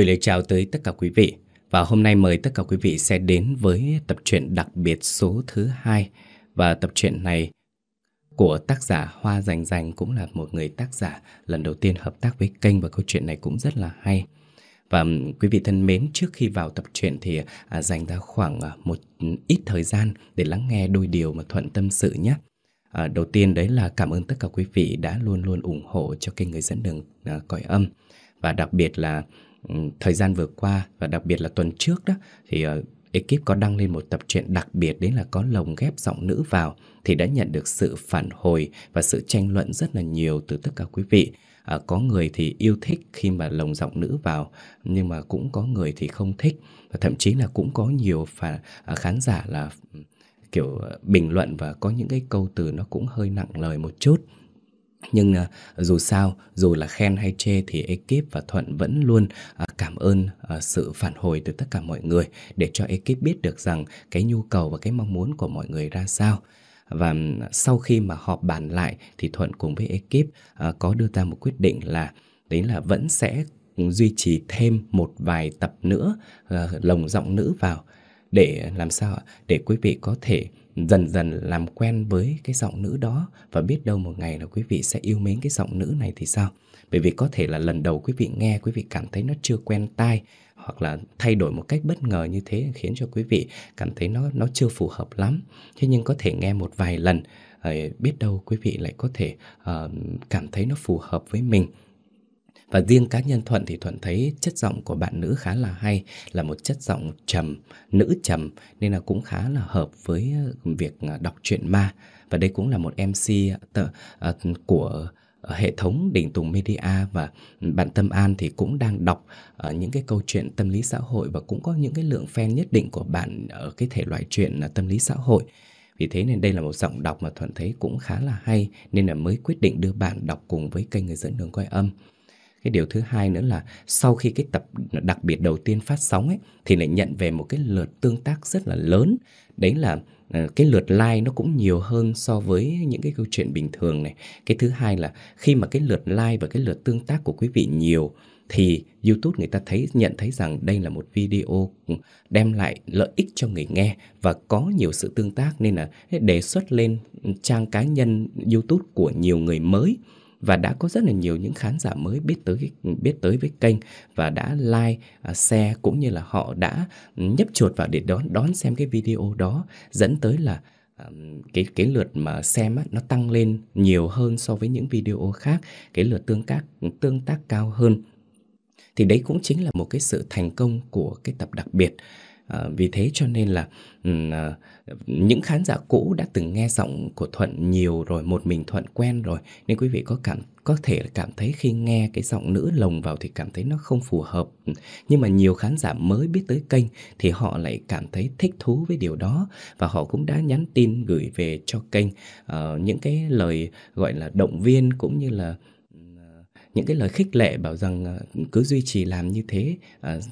Gửi lời chào tới tất cả quý vị Và hôm nay mời tất cả quý vị sẽ đến với tập truyện đặc biệt số thứ hai Và tập truyện này của tác giả Hoa Dành Dành cũng là một người tác giả lần đầu tiên hợp tác với kênh và câu chuyện này cũng rất là hay và quý vị thân mến, trước khi vào tập truyện thì à, dành ra khoảng à, một ít thời gian để lắng nghe đôi điều mà Thuận tâm sự nhé. À, đầu tiên đấy là cảm ơn tất cả quý vị đã luôn luôn ủng hộ cho kênh Người dẫn đường à, cõi âm. Và đặc biệt là Ừ, thời gian vừa qua và đặc biệt là tuần trước đó thì uh, ekip có đăng lên một tập truyện đặc biệt đấy là có lồng ghép giọng nữ vào thì đã nhận được sự phản hồi và sự tranh luận rất là nhiều từ tất cả quý vị. À, có người thì yêu thích khi mà lồng giọng nữ vào nhưng mà cũng có người thì không thích và thậm chí là cũng có nhiều phà, à, khán giả là ừ, kiểu bình luận và có những cái câu từ nó cũng hơi nặng lời một chút nhưng à, dù sao, dù là khen hay chê thì ekip và Thuận vẫn luôn à, cảm ơn à, sự phản hồi từ tất cả mọi người để cho ekip biết được rằng cái nhu cầu và cái mong muốn của mọi người ra sao. Và sau khi mà họp bàn lại thì Thuận cùng với ekip à, có đưa ra một quyết định là đấy là vẫn sẽ duy trì thêm một vài tập nữa à, lồng giọng nữ vào để làm sao? Để quý vị có thể dần dần làm quen với cái giọng nữ đó và biết đâu một ngày là quý vị sẽ yêu mến cái giọng nữ này thì sao? Bởi vì có thể là lần đầu quý vị nghe quý vị cảm thấy nó chưa quen tai hoặc là thay đổi một cách bất ngờ như thế khiến cho quý vị cảm thấy nó nó chưa phù hợp lắm. Thế nhưng có thể nghe một vài lần ờ, biết đâu quý vị lại có thể uh, cảm thấy nó phù hợp với mình và riêng cá nhân Thuận thì Thuận thấy chất giọng của bạn nữ khá là hay, là một chất giọng trầm, nữ trầm nên là cũng khá là hợp với ờ, việc ờ, đọc truyện ma. Và đây cũng là một MC tờ, uh, của hệ thống Đỉnh Tùng Media và bạn Tâm An thì cũng đang đọc uh, những cái câu chuyện tâm lý xã hội và cũng có những cái lượng fan nhất định của bạn ở cái thể loại chuyện tâm lý xã hội. Vì thế nên đây là một giọng đọc mà Thuận thấy cũng khá là hay nên là mới quyết định đưa bạn đọc cùng với kênh Người dẫn đường quay âm. Cái điều thứ hai nữa là sau khi cái tập đặc biệt đầu tiên phát sóng ấy, thì lại nhận về một cái lượt tương tác rất là lớn. Đấy là ờ, cái lượt like nó cũng nhiều hơn so với những cái câu chuyện bình thường này. Cái thứ hai là khi mà cái lượt like và cái lượt tương tác của quý vị nhiều, thì YouTube người ta thấy, nhận thấy rằng đây là một video đem lại lợi ích cho người nghe và có nhiều sự tương tác nên là đề xuất lên trang cá nhân YouTube của nhiều người mới và đã có rất là nhiều những khán giả mới biết tới biết tới với kênh và đã like, à, share cũng như là họ đã nhấp chuột vào để đón đón xem cái video đó dẫn tới là cái cái lượt mà xem á, nó tăng lên nhiều hơn so với những video khác cái lượt tương tác tương tác cao hơn. Thì đấy cũng chính là một cái sự thành công của cái tập đặc biệt. À, vì thế cho nên là à, những khán giả cũ đã từng nghe giọng của Thuận nhiều rồi, một mình Thuận quen rồi nên quý vị có cảm có thể cảm thấy khi nghe cái giọng nữ lồng vào thì cảm thấy nó không phù hợp. Nhưng mà nhiều khán giả mới biết tới kênh thì họ lại cảm thấy thích thú với điều đó và họ cũng đã nhắn tin gửi về cho kênh uh, những cái lời gọi là động viên cũng như là ừ, những cái lời khích lệ bảo rằng cứ duy trì làm như thế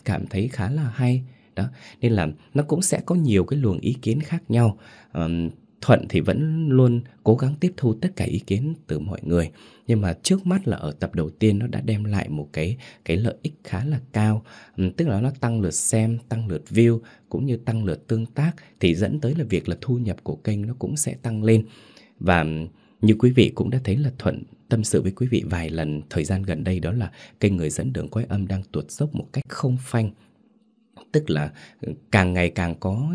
cảm thấy khá là hay đó. Nên là nó cũng sẽ có nhiều cái luồng ý kiến khác nhau. Um, thuận thì vẫn luôn cố gắng tiếp thu tất cả ý kiến từ mọi người. Nhưng mà trước mắt là ở tập đầu tiên nó đã đem lại một cái cái lợi ích khá là cao. Um, tức là nó tăng lượt xem tăng lượt view cũng như tăng lượt tương tác thì dẫn tới là việc là thu nhập của kênh nó cũng sẽ tăng lên. Và như quý vị cũng đã thấy là thuận tâm sự với quý vị vài lần thời gian gần đây đó là kênh người dẫn đường quay âm đang tuột dốc một cách không phanh tức là ừ, càng ngày càng có,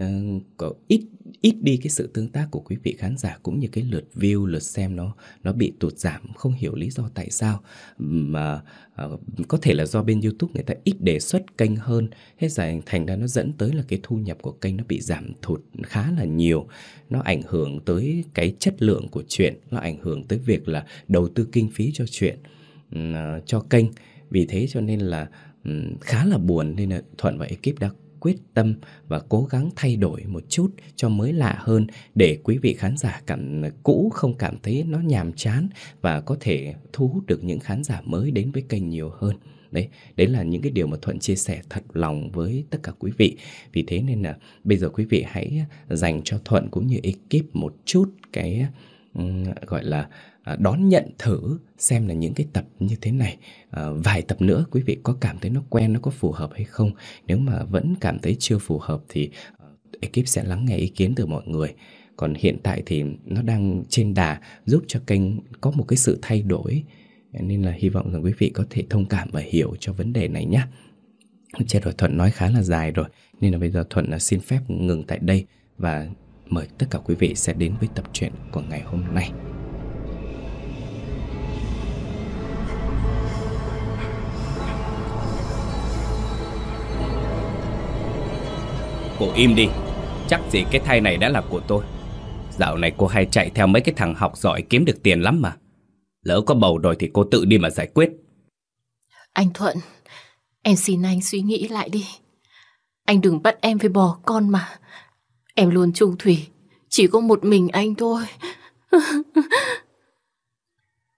uh, có ít ít đi cái sự tương tác của quý vị khán giả cũng như cái lượt view lượt xem nó nó bị tụt giảm không hiểu lý do tại sao. Mà uh, có thể là do bên YouTube người ta ít đề xuất kênh hơn. Hết giải thành ra nó dẫn tới là cái thu nhập của kênh nó bị giảm thụt khá là nhiều. Nó ảnh hưởng tới cái chất lượng của chuyện nó ảnh hưởng tới việc là đầu tư kinh phí cho chuyện uh, cho kênh. Vì thế cho nên là khá là buồn nên là Thuận và ekip đã quyết tâm và cố gắng thay đổi một chút cho mới lạ hơn để quý vị khán giả cảm cũ không cảm thấy nó nhàm chán và có thể thu hút được những khán giả mới đến với kênh nhiều hơn. Đấy, đấy là những cái điều mà Thuận chia sẻ thật lòng với tất cả quý vị. Vì thế nên là bây giờ quý vị hãy dành cho Thuận cũng như ekip một chút cái gọi là À, đón nhận thử xem là những cái tập như thế này. À, vài tập nữa quý vị có cảm thấy nó quen nó có phù hợp hay không? Nếu mà vẫn cảm thấy chưa phù hợp thì uh, ekip sẽ lắng nghe ý kiến từ mọi người. Còn hiện tại thì nó đang trên đà giúp cho kênh có một cái sự thay đổi. Nên là hy vọng rằng quý vị có thể thông cảm và hiểu cho vấn đề này nhé chết rồi thuận nói khá là dài rồi. Nên là bây giờ thuận à, xin phép ngừng tại đây và mời tất cả quý vị sẽ đến với tập truyện của ngày hôm nay. Cô im đi, chắc gì cái thai này đã là của tôi. Dạo này cô hay chạy theo mấy cái thằng học giỏi kiếm được tiền lắm mà. Lỡ có bầu rồi thì cô tự đi mà giải quyết. Anh Thuận, em xin anh suy nghĩ lại đi. Anh đừng bắt em phải bỏ con mà. Em luôn trung thủy, chỉ có một mình anh thôi.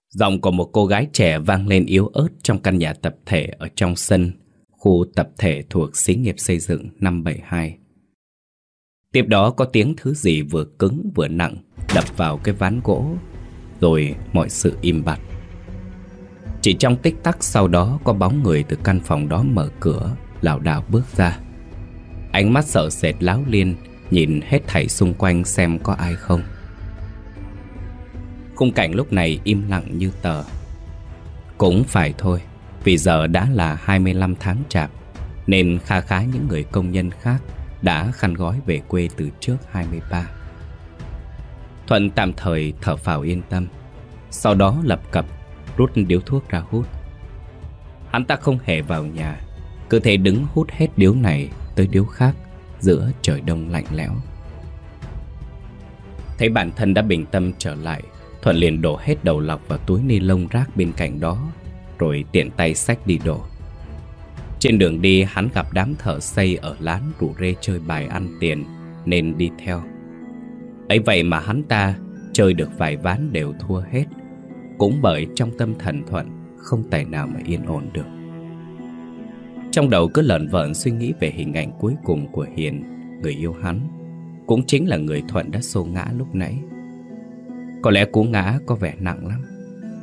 Giọng của một cô gái trẻ vang lên yếu ớt trong căn nhà tập thể ở trong sân, khu tập thể thuộc xí nghiệp xây dựng 572. Tiếp đó có tiếng thứ gì vừa cứng vừa nặng đập vào cái ván gỗ, rồi mọi sự im bặt. Chỉ trong tích tắc sau đó có bóng người từ căn phòng đó mở cửa, lảo đảo bước ra. Ánh mắt sợ sệt láo liên Nhìn hết thảy xung quanh xem có ai không Khung cảnh lúc này im lặng như tờ Cũng phải thôi Vì giờ đã là 25 tháng chạp Nên kha khá những người công nhân khác đã khăn gói về quê từ trước 23 Thuận tạm thời thở phào yên tâm Sau đó lập cập rút điếu thuốc ra hút Hắn ta không hề vào nhà Cứ thể đứng hút hết điếu này tới điếu khác giữa trời đông lạnh lẽo. Thấy bản thân đã bình tâm trở lại, Thuận liền đổ hết đầu lọc vào túi ni lông rác bên cạnh đó, rồi tiện tay xách đi đổ. Trên đường đi hắn gặp đám thợ xây ở lán rủ rê chơi bài ăn tiền nên đi theo. ấy vậy mà hắn ta chơi được vài ván đều thua hết, cũng bởi trong tâm thần Thuận không tài nào mà yên ổn được. Trong đầu cứ lợn vợn suy nghĩ về hình ảnh cuối cùng của Hiền, người yêu hắn. Cũng chính là người Thuận đã xô ngã lúc nãy. Có lẽ cú ngã có vẻ nặng lắm.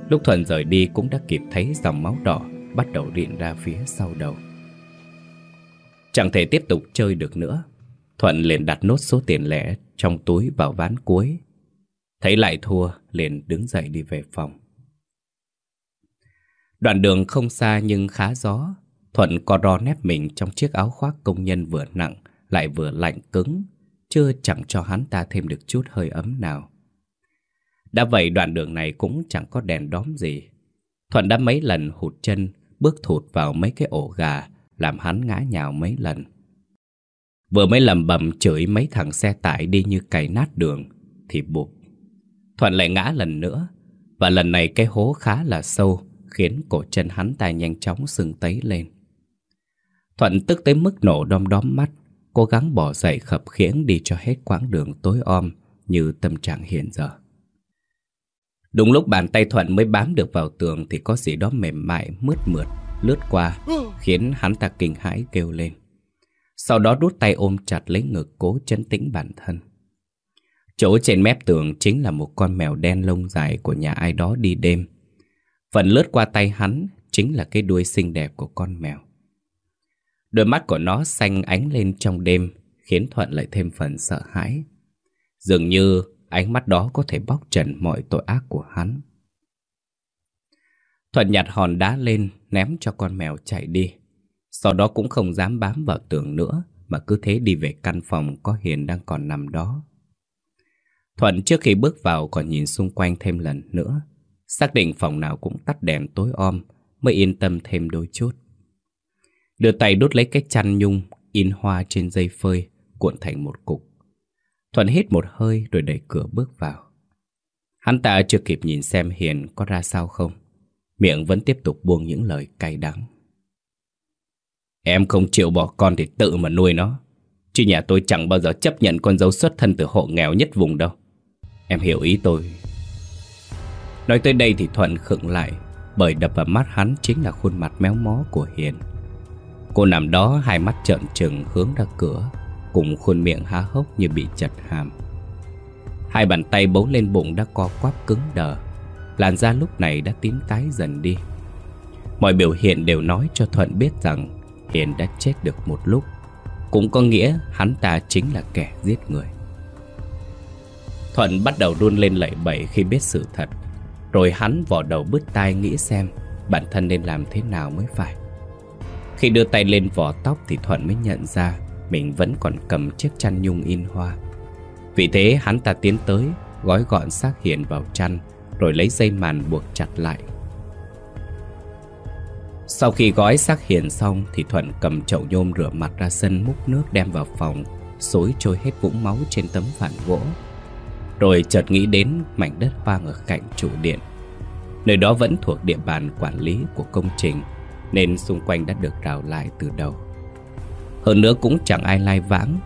Lúc Thuận rời đi cũng đã kịp thấy dòng máu đỏ bắt đầu rịn ra phía sau đầu. Chẳng thể tiếp tục chơi được nữa. Thuận liền đặt nốt số tiền lẻ trong túi vào ván cuối. Thấy lại thua, liền đứng dậy đi về phòng. Đoạn đường không xa nhưng khá gió, Thuận co ro nép mình trong chiếc áo khoác công nhân vừa nặng lại vừa lạnh cứng, chưa chẳng cho hắn ta thêm được chút hơi ấm nào. Đã vậy đoạn đường này cũng chẳng có đèn đóm gì. Thuận đã mấy lần hụt chân, bước thụt vào mấy cái ổ gà, làm hắn ngã nhào mấy lần. Vừa mới lầm bầm chửi mấy thằng xe tải đi như cày nát đường, thì bụp. Thuận lại ngã lần nữa, và lần này cái hố khá là sâu, khiến cổ chân hắn ta nhanh chóng sưng tấy lên. Thuận tức tới mức nổ đom đóm mắt, cố gắng bỏ dậy khập khiễng đi cho hết quãng đường tối om như tâm trạng hiện giờ. Đúng lúc bàn tay Thuận mới bám được vào tường thì có gì đó mềm mại, mướt mượt, lướt qua, khiến hắn ta kinh hãi kêu lên. Sau đó đút tay ôm chặt lấy ngực cố chấn tĩnh bản thân. Chỗ trên mép tường chính là một con mèo đen lông dài của nhà ai đó đi đêm. Phần lướt qua tay hắn chính là cái đuôi xinh đẹp của con mèo. Đôi mắt của nó xanh ánh lên trong đêm, khiến Thuận lại thêm phần sợ hãi. Dường như ánh mắt đó có thể bóc trần mọi tội ác của hắn. Thuận nhặt hòn đá lên, ném cho con mèo chạy đi. Sau đó cũng không dám bám vào tường nữa, mà cứ thế đi về căn phòng có Hiền đang còn nằm đó. Thuận trước khi bước vào còn nhìn xung quanh thêm lần nữa, xác định phòng nào cũng tắt đèn tối om, mới yên tâm thêm đôi chút. Đưa tay đốt lấy cái chăn nhung In hoa trên dây phơi Cuộn thành một cục Thuận hít một hơi rồi đẩy cửa bước vào Hắn ta chưa kịp nhìn xem Hiền có ra sao không Miệng vẫn tiếp tục buông những lời cay đắng. Em không chịu bỏ con thì tự mà nuôi nó. Chứ nhà tôi chẳng bao giờ chấp nhận con dâu xuất thân từ hộ nghèo nhất vùng đâu. Em hiểu ý tôi. Nói tới đây thì Thuận khựng lại, Bởi đập vào mắt hắn chính là khuôn mặt méo mó của Hiền. Cô nằm đó, hai mắt trợn trừng hướng ra cửa, Cùng khuôn miệng há hốc như bị chật hàm. Hai bàn tay bấu lên bụng đã co quắp cứng đờ. Làn da lúc này đã tím tái dần đi. Mọi biểu hiện đều nói cho Thuận biết rằng Hiền đã chết được một lúc. Cũng có nghĩa hắn ta chính là kẻ giết người. Thuận bắt đầu run lên lẩy bẩy khi biết sự thật. Rồi hắn vò đầu bứt tai nghĩ xem Bản thân nên làm thế nào mới phải. Khi đưa tay lên vò tóc thì Thuận mới nhận ra Mình vẫn còn cầm chiếc chăn nhung in hoa. Vì thế hắn ta tiến tới, Gói gọn xác Hiền vào chăn rồi lấy dây màn buộc chặt lại. Sau khi gói xác Hiền xong Thì Thuận cầm chậu nhôm rửa mặt ra sân múc nước đem vào phòng, Xối trôi hết vũng máu trên tấm phản gỗ. Rồi chợt nghĩ đến mảnh đất hoang ở cạnh trụ điện. Nơi đó vẫn thuộc địa bàn quản lý của công trình, Nên xung quanh đã được rào lại từ đầu. Hơn nữa cũng chẳng ai lai vãng,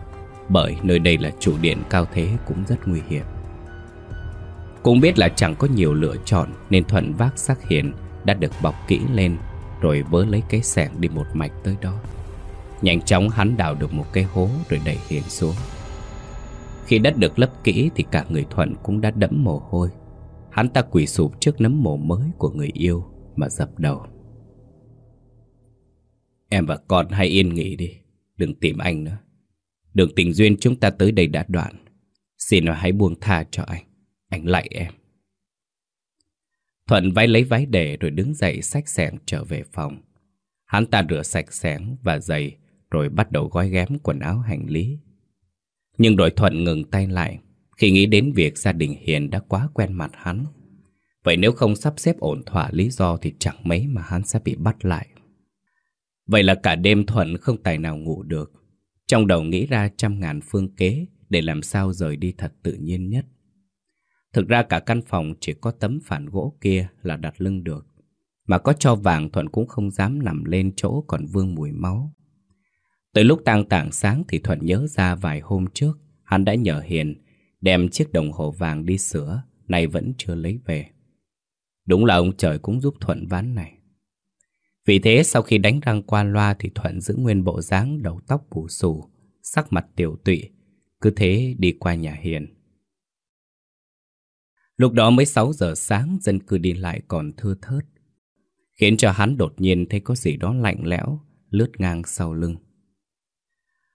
Bởi nơi đây là trụ điện cao thế cũng rất nguy hiểm. Cũng biết là chẳng có nhiều lựa chọn, Nên Thuận vác xác hiền, đã được bọc kỹ lên, Rồi vớ lấy cái sẻng đi một mạch tới đó. Nhanh chóng hắn đào được một cái hố rồi đẩy hiền xuống. Khi đất được lấp kỹ thì cả người Thuận cũng đã đẫm mồ hôi. Hắn ta quỳ sụp trước nấm mồ mới của người yêu mà dập đầu. Em và con hãy yên nghỉ đi, Đừng tìm anh nữa. Đường tình duyên chúng ta tới đây đã đoạn. Xin nó hãy buông tha cho anh. Anh lại em Thuận váy lấy váy để rồi đứng dậy xách xẻng trở về phòng Hắn ta rửa sạch xẻng và giày, Rồi bắt đầu gói ghém quần áo hành lý nhưng đội thuận ngừng tay lại khi nghĩ đến việc gia đình Hiền đã quá quen mặt hắn. Vậy nếu không sắp xếp ổn thỏa lý do thì chẳng mấy mà hắn sẽ bị bắt lại. Vậy là cả đêm Thuận không tài nào ngủ được. Trong đầu nghĩ ra trăm ngàn phương kế để làm sao rời đi thật tự nhiên nhất. Thực ra cả căn phòng chỉ có tấm phản gỗ kia là đặt lưng được. Mà có cho vàng Thuận cũng không dám nằm lên chỗ còn vương mùi máu. Tới lúc tang tảng sáng thì Thuận nhớ ra vài hôm trước hắn đã nhờ Hiền đem chiếc đồng hồ vàng đi sửa, nay vẫn chưa lấy về. Đúng là ông trời cũng giúp Thuận ván này. Vì thế sau khi đánh răng qua loa thì Thuận giữ nguyên bộ dáng đầu tóc bù xù, sắc mặt tiểu tụy, cứ thế đi qua nhà Hiền. Lúc đó mới 6 giờ sáng dân cư đi lại còn thưa thớt, khiến cho hắn đột nhiên thấy có gì đó lạnh lẽo lướt ngang sau lưng.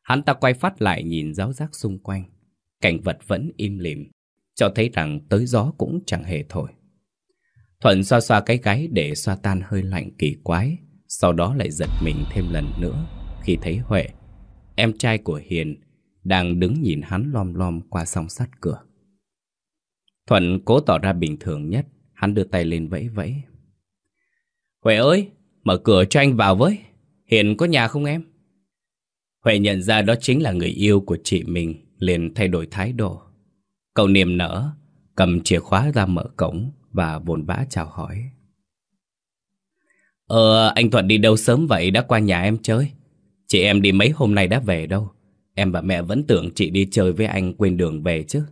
Hắn ta quay phát lại nhìn giáo giác xung quanh. Cảnh vật vẫn im lìm, cho thấy rằng tới gió cũng chẳng hề thổi. Thuận xoa xoa cái gáy để xoa tan hơi lạnh kỳ quái, sau đó lại giật mình thêm lần nữa khi thấy Huệ, em trai của Hiền, đang đứng nhìn hắn lom lom qua song sắt cửa. Thuận cố tỏ ra bình thường nhất, hắn đưa tay lên vẫy vẫy. Huệ ơi, mở cửa cho anh vào với, Hiện có nhà không em? Huệ nhận ra đó chính là người yêu của chị mình, liền thay đổi thái độ. Cậu niềm nở, cầm chìa khóa ra mở cổng và vồn vã chào hỏi. Ờ, anh Thuận đi đâu sớm vậy đã qua nhà em chơi? Chị em đi mấy hôm nay đã về đâu? Em và mẹ vẫn tưởng chị đi chơi với anh quên đường về chứ.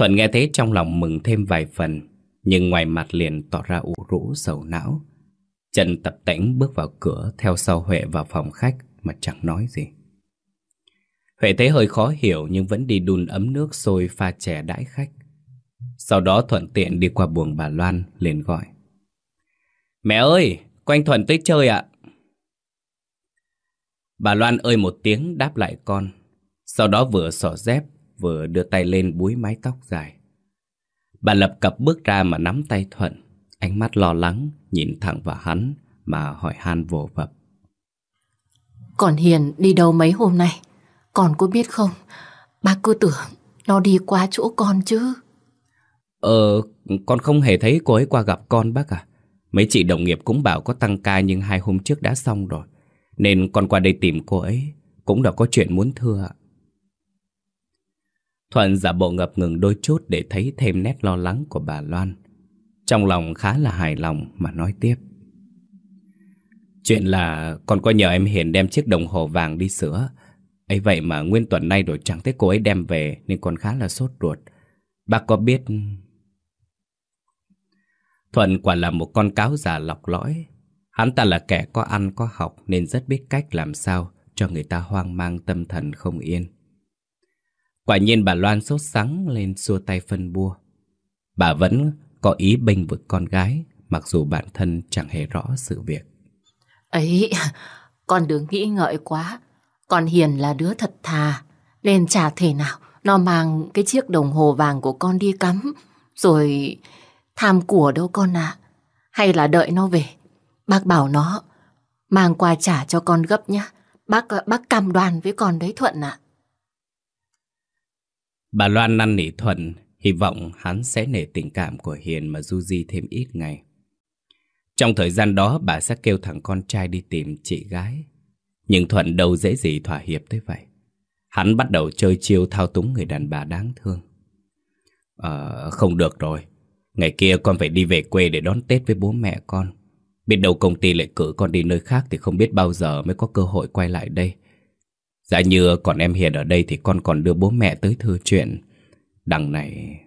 Thuận nghe thế trong lòng mừng thêm vài phần, nhưng ngoài mặt liền tỏ ra ủ rũ sầu não. Trần tập tễnh bước vào cửa theo sau Huệ vào phòng khách mà chẳng nói gì. Huệ thấy hơi khó hiểu nhưng vẫn đi đun ấm nước sôi pha chè đãi khách. Sau đó thuận tiện đi qua buồng bà Loan liền gọi. Mẹ ơi, quanh Thuận tới chơi ạ. Bà Loan ơi một tiếng đáp lại con. Sau đó vừa xỏ dép vừa đưa tay lên búi mái tóc dài. Bà lập cập bước ra mà nắm tay Thuận. Ánh mắt lo lắng nhìn thẳng vào hắn mà hỏi han vồ vập. Còn Hiền đi đâu mấy hôm nay? Con có biết không? Bác cứ tưởng nó đi qua chỗ con chứ. Ờ, con không hề thấy cô ấy qua gặp con bác à. Mấy chị đồng nghiệp cũng bảo có tăng ca nhưng hai hôm trước đã xong rồi. Nên con qua đây tìm cô ấy. Cũng đã có chuyện muốn thưa ạ. Thuận giả bộ ngập ngừng đôi chút để thấy thêm nét lo lắng của bà Loan. Trong lòng khá là hài lòng mà nói tiếp. Chuyện là con có nhờ em Hiền đem chiếc đồng hồ vàng đi sửa. ấy vậy mà nguyên tuần nay rồi chẳng thấy cô ấy đem về nên con khá là sốt ruột. Bác có biết... Thuận quả là một con cáo già lọc lõi. Hắn ta là kẻ có ăn có học nên rất biết cách làm sao cho người ta hoang mang tâm thần không yên. Quả nhiên bà Loan sốt sắng lên xua tay phân bua. Bà vẫn có ý bênh vực con gái, mặc dù bản thân chẳng hề rõ sự việc. Ấy, con đừng nghĩ ngợi quá. Con Hiền là đứa thật thà, nên chả thể nào nó mang cái chiếc đồng hồ vàng của con đi cắm, rồi tham của đâu con ạ. Hay là đợi nó về, bác bảo nó mang qua trả cho con gấp nhá. Bác bác cam đoan với con đấy Thuận ạ. Bà Loan năn nỉ Thuận, hy vọng hắn sẽ nể tình cảm của Hiền mà du di thêm ít ngày. Trong thời gian đó bà sẽ kêu thằng con trai đi tìm chị gái. Nhưng Thuận đâu dễ gì thỏa hiệp tới vậy. Hắn bắt đầu chơi chiêu thao túng người đàn bà đáng thương. Ờ, không được rồi. Ngày kia con phải đi về quê để đón Tết với bố mẹ con. Biết đâu công ty lại cử con đi nơi khác thì không biết bao giờ mới có cơ hội quay lại đây. Dạ như còn em Hiền ở đây thì con còn đưa bố mẹ tới thư chuyện. Đằng này...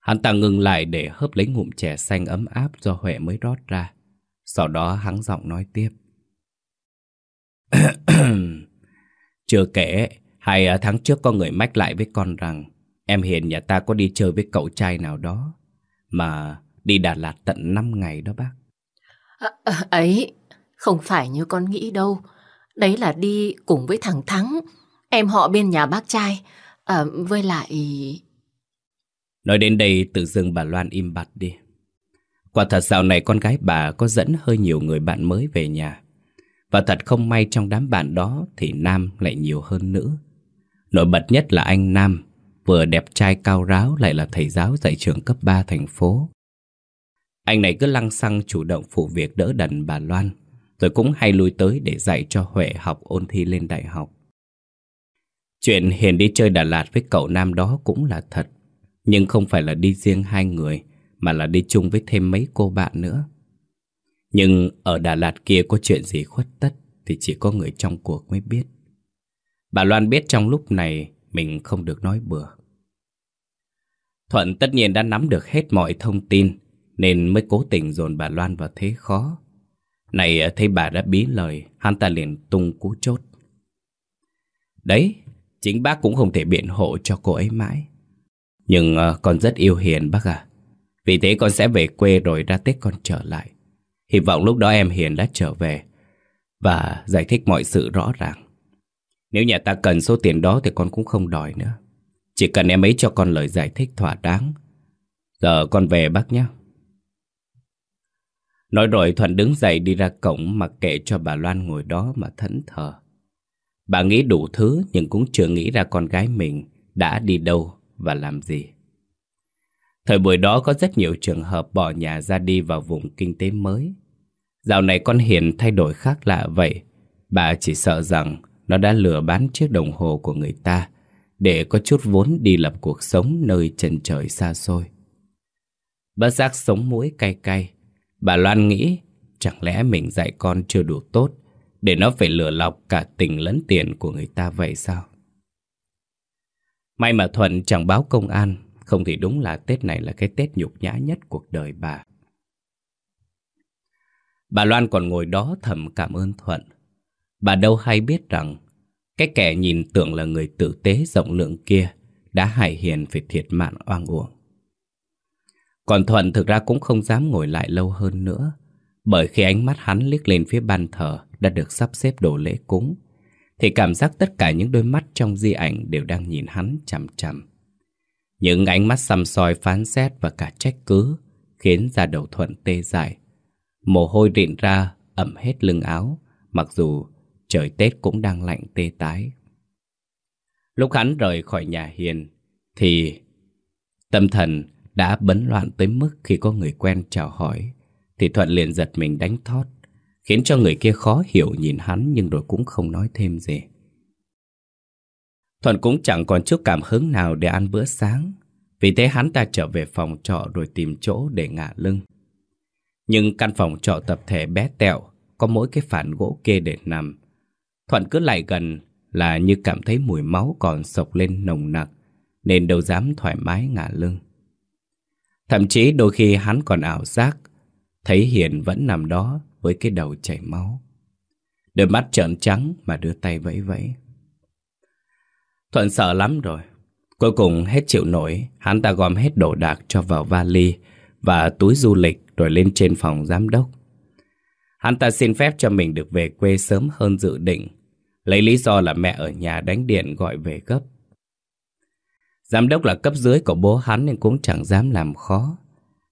Hắn ta ngừng lại để hớp lấy ngụm chè xanh ấm áp do Huệ mới rót ra. Sau đó hắn giọng nói tiếp. Chưa kể, hai tháng trước có người mách lại với con rằng em Hiền nhà ta có đi chơi với cậu trai nào đó. Mà đi Đà Lạt tận 5 ngày đó bác. À, à, ấy, không phải như con nghĩ đâu. Đấy là đi cùng với thằng Thắng, em họ bên nhà bác trai. À, với lại... Nói đến đây tự dưng bà Loan im bặt đi. Quả thật dạo này con gái bà có dẫn hơi nhiều người bạn mới về nhà. Và thật không may trong đám bạn đó thì Nam lại nhiều hơn nữ. Nổi bật nhất là anh Nam, vừa đẹp trai cao ráo lại là thầy giáo dạy trường cấp 3 thành phố. Anh này cứ lăng xăng chủ động phụ việc đỡ đần bà Loan, rồi cũng hay lui tới để dạy cho Huệ học ôn thi lên đại học. Chuyện Hiền đi chơi Đà Lạt với cậu Nam đó cũng là thật, nhưng không phải là đi riêng hai người, mà là đi chung với thêm mấy cô bạn nữa. Nhưng ở Đà Lạt kia có chuyện gì khuất tất thì chỉ có người trong cuộc mới biết. Bà Loan biết trong lúc này mình không được nói bừa. Thuận tất nhiên đã nắm được hết mọi thông tin nên mới cố tình dồn bà Loan vào thế khó. Này à, thấy bà đã bí lời, hắn ta liền tung cú chốt. Đấy, chính bác cũng không thể biện hộ cho cô ấy mãi. Nhưng uh, con rất yêu Hiền bác à. Vì thế con sẽ về quê rồi ra Tết con trở lại. Hy vọng lúc đó em Hiền đã trở về và giải thích mọi sự rõ ràng. Nếu nhà ta cần số tiền đó thì con cũng không đòi nữa. Chỉ cần em ấy cho con lời giải thích thỏa đáng. Giờ con về bác nhé. Nói rồi Thuận đứng dậy đi ra cổng mặc kệ cho bà Loan ngồi đó mà thẫn thờ. Bà nghĩ đủ thứ nhưng cũng chưa nghĩ ra con gái mình đã đi đâu và làm gì. Thời buổi đó có rất nhiều trường hợp bỏ nhà ra đi vào vùng kinh tế mới. Dạo này con Hiền thay đổi khác lạ vậy. Bà chỉ sợ rằng nó đã lừa bán chiếc đồng hồ của người ta để có chút vốn đi lập cuộc sống nơi chân trời xa xôi. Bất giác sống mũi cay cay, bà Loan nghĩ chẳng lẽ mình dạy con chưa đủ tốt để nó phải lừa lọc cả tình lẫn tiền của người ta vậy sao? May mà Thuận chẳng báo công an, không thì đúng là Tết này là cái Tết nhục nhã nhất cuộc đời bà. Bà Loan còn ngồi đó thầm cảm ơn Thuận. Bà đâu hay biết rằng cái kẻ nhìn tưởng là người tử tế rộng lượng kia đã hại hiền phải thiệt mạng oan uổng. Còn Thuận thực ra cũng không dám ngồi lại lâu hơn nữa, bởi khi ánh mắt hắn liếc lên phía ban thờ đã được sắp xếp đồ lễ cúng, thì cảm giác tất cả những đôi mắt trong di ảnh đều đang nhìn hắn chằm chằm. Những ánh mắt xăm soi phán xét và cả trách cứ khiến da đầu Thuận tê dại. Mồ hôi rịn ra ẩm hết lưng áo, mặc dù trời Tết cũng đang lạnh tê tái. Lúc hắn rời khỏi nhà Hiền thì tâm thần đã bấn loạn tới mức khi có người quen chào hỏi thì Thuận liền giật mình đánh thót khiến cho người kia khó hiểu nhìn hắn nhưng rồi cũng không nói thêm gì. Thuận cũng chẳng còn chút cảm hứng nào để ăn bữa sáng vì thế hắn ta trở về phòng trọ rồi tìm chỗ để ngả lưng. Nhưng căn phòng trọ tập thể bé tẹo có mỗi cái phản gỗ kê để nằm Thuận cứ lại gần là như cảm thấy mùi máu còn sộc lên nồng nặc, nên đâu dám thoải mái ngả lưng. Thậm chí đôi khi hắn còn ảo giác, thấy Hiền vẫn nằm đó với cái đầu chảy máu. Đôi mắt trợn trắng mà đưa tay vẫy vẫy. Thuận sợ lắm rồi. Cuối cùng hết chịu nổi, hắn ta gom hết đồ đạc cho vào vali và túi du lịch rồi lên trên phòng giám đốc. Hắn ta xin phép cho mình được về quê sớm hơn dự định, lấy lý do là mẹ ở nhà đánh điện gọi về gấp. Giám đốc là cấp dưới của bố hắn nên cũng chẳng dám làm khó.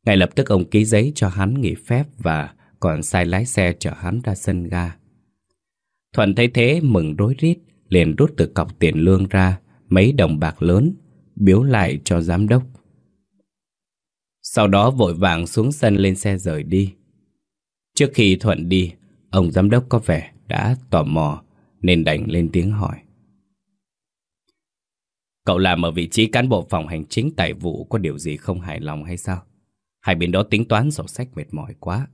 Ngay lập tức ông ký giấy cho hắn nghỉ phép và còn sai lái xe chở hắn ra sân ga. Thuận thấy thế mừng rối rít, liền rút từ cọc tiền lương ra mấy đồng bạc lớn, biếu lại cho giám đốc. Sau đó vội vàng xuống sân lên xe rời đi. Trước khi Thuận đi, ông giám đốc có vẻ đã tò mò nên đành lên tiếng hỏi. Cậu làm ở vị trí cán bộ phòng hành chính tài vụ có điều gì không hài lòng hay sao? Hai bên đó tính toán sổ sách mệt mỏi quá.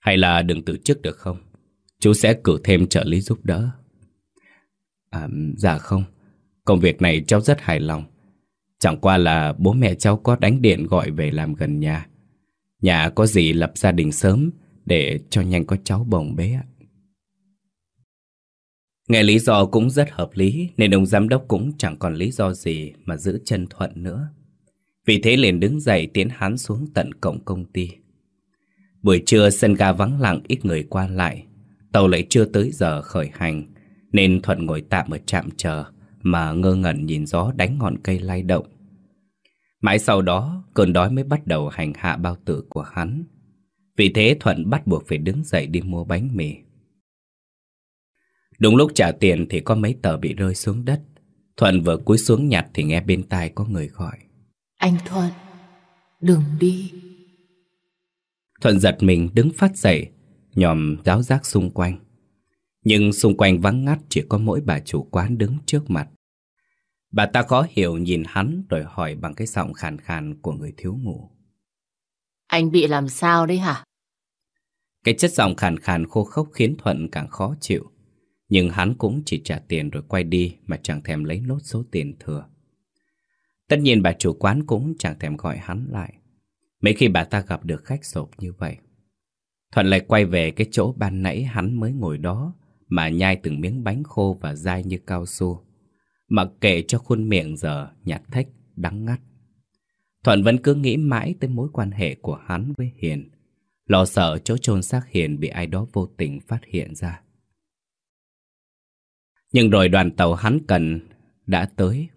Hay là đừng từ chức được không? Chú sẽ cử thêm trợ lý giúp đỡ. À, dạ không. Công việc này cháu rất hài lòng. Chẳng qua là bố mẹ cháu có đánh điện gọi về làm gần nhà. Nhà có gì lập gia đình sớm để cho nhanh có cháu bồng bế. Nghe lý do cũng rất hợp lý nên ông giám đốc cũng chẳng còn lý do gì mà giữ chân Thuận nữa. Vì thế liền đứng dậy tiến hắn xuống tận cổng công ty. Buổi trưa sân ga vắng lặng ít người qua lại. Tàu lại chưa tới giờ khởi hành nên Thuận ngồi tạm ở trạm chờ mà ngơ ngẩn nhìn gió đánh ngọn cây lay động. Mãi sau đó, cơn đói mới bắt đầu hành hạ bao tử của hắn. Vì thế Thuận bắt buộc phải đứng dậy đi mua bánh mì. Đúng lúc trả tiền thì có mấy tờ bị rơi xuống đất. Thuận vừa cúi xuống nhặt thì nghe bên tai có người gọi. Anh Thuận, đừng đi. Thuận giật mình đứng phát dậy, nhòm giáo giác xung quanh. Nhưng xung quanh vắng ngắt chỉ có mỗi bà chủ quán đứng trước mặt. Bà ta khó hiểu nhìn hắn rồi hỏi bằng cái giọng khàn khàn của người thiếu ngủ. Anh bị làm sao đấy hả? Cái chất giọng khàn khàn khô khốc khiến Thuận càng khó chịu. Nhưng hắn cũng chỉ trả tiền rồi quay đi mà chẳng thèm lấy nốt số tiền thừa. Tất nhiên bà chủ quán cũng chẳng thèm gọi hắn lại. Mấy khi bà ta gặp được khách sộp như vậy. Thuận lại quay về cái chỗ ban nãy hắn mới ngồi đó mà nhai từng miếng bánh khô và dai như cao su. Mặc kệ cho khuôn miệng giờ nhạt thách, đắng ngắt. Thuận vẫn cứ nghĩ mãi tới mối quan hệ của hắn với Hiền. Lo sợ chỗ chôn xác Hiền bị ai đó vô tình phát hiện ra. Nhưng rồi đoàn tàu hắn cần đã tới.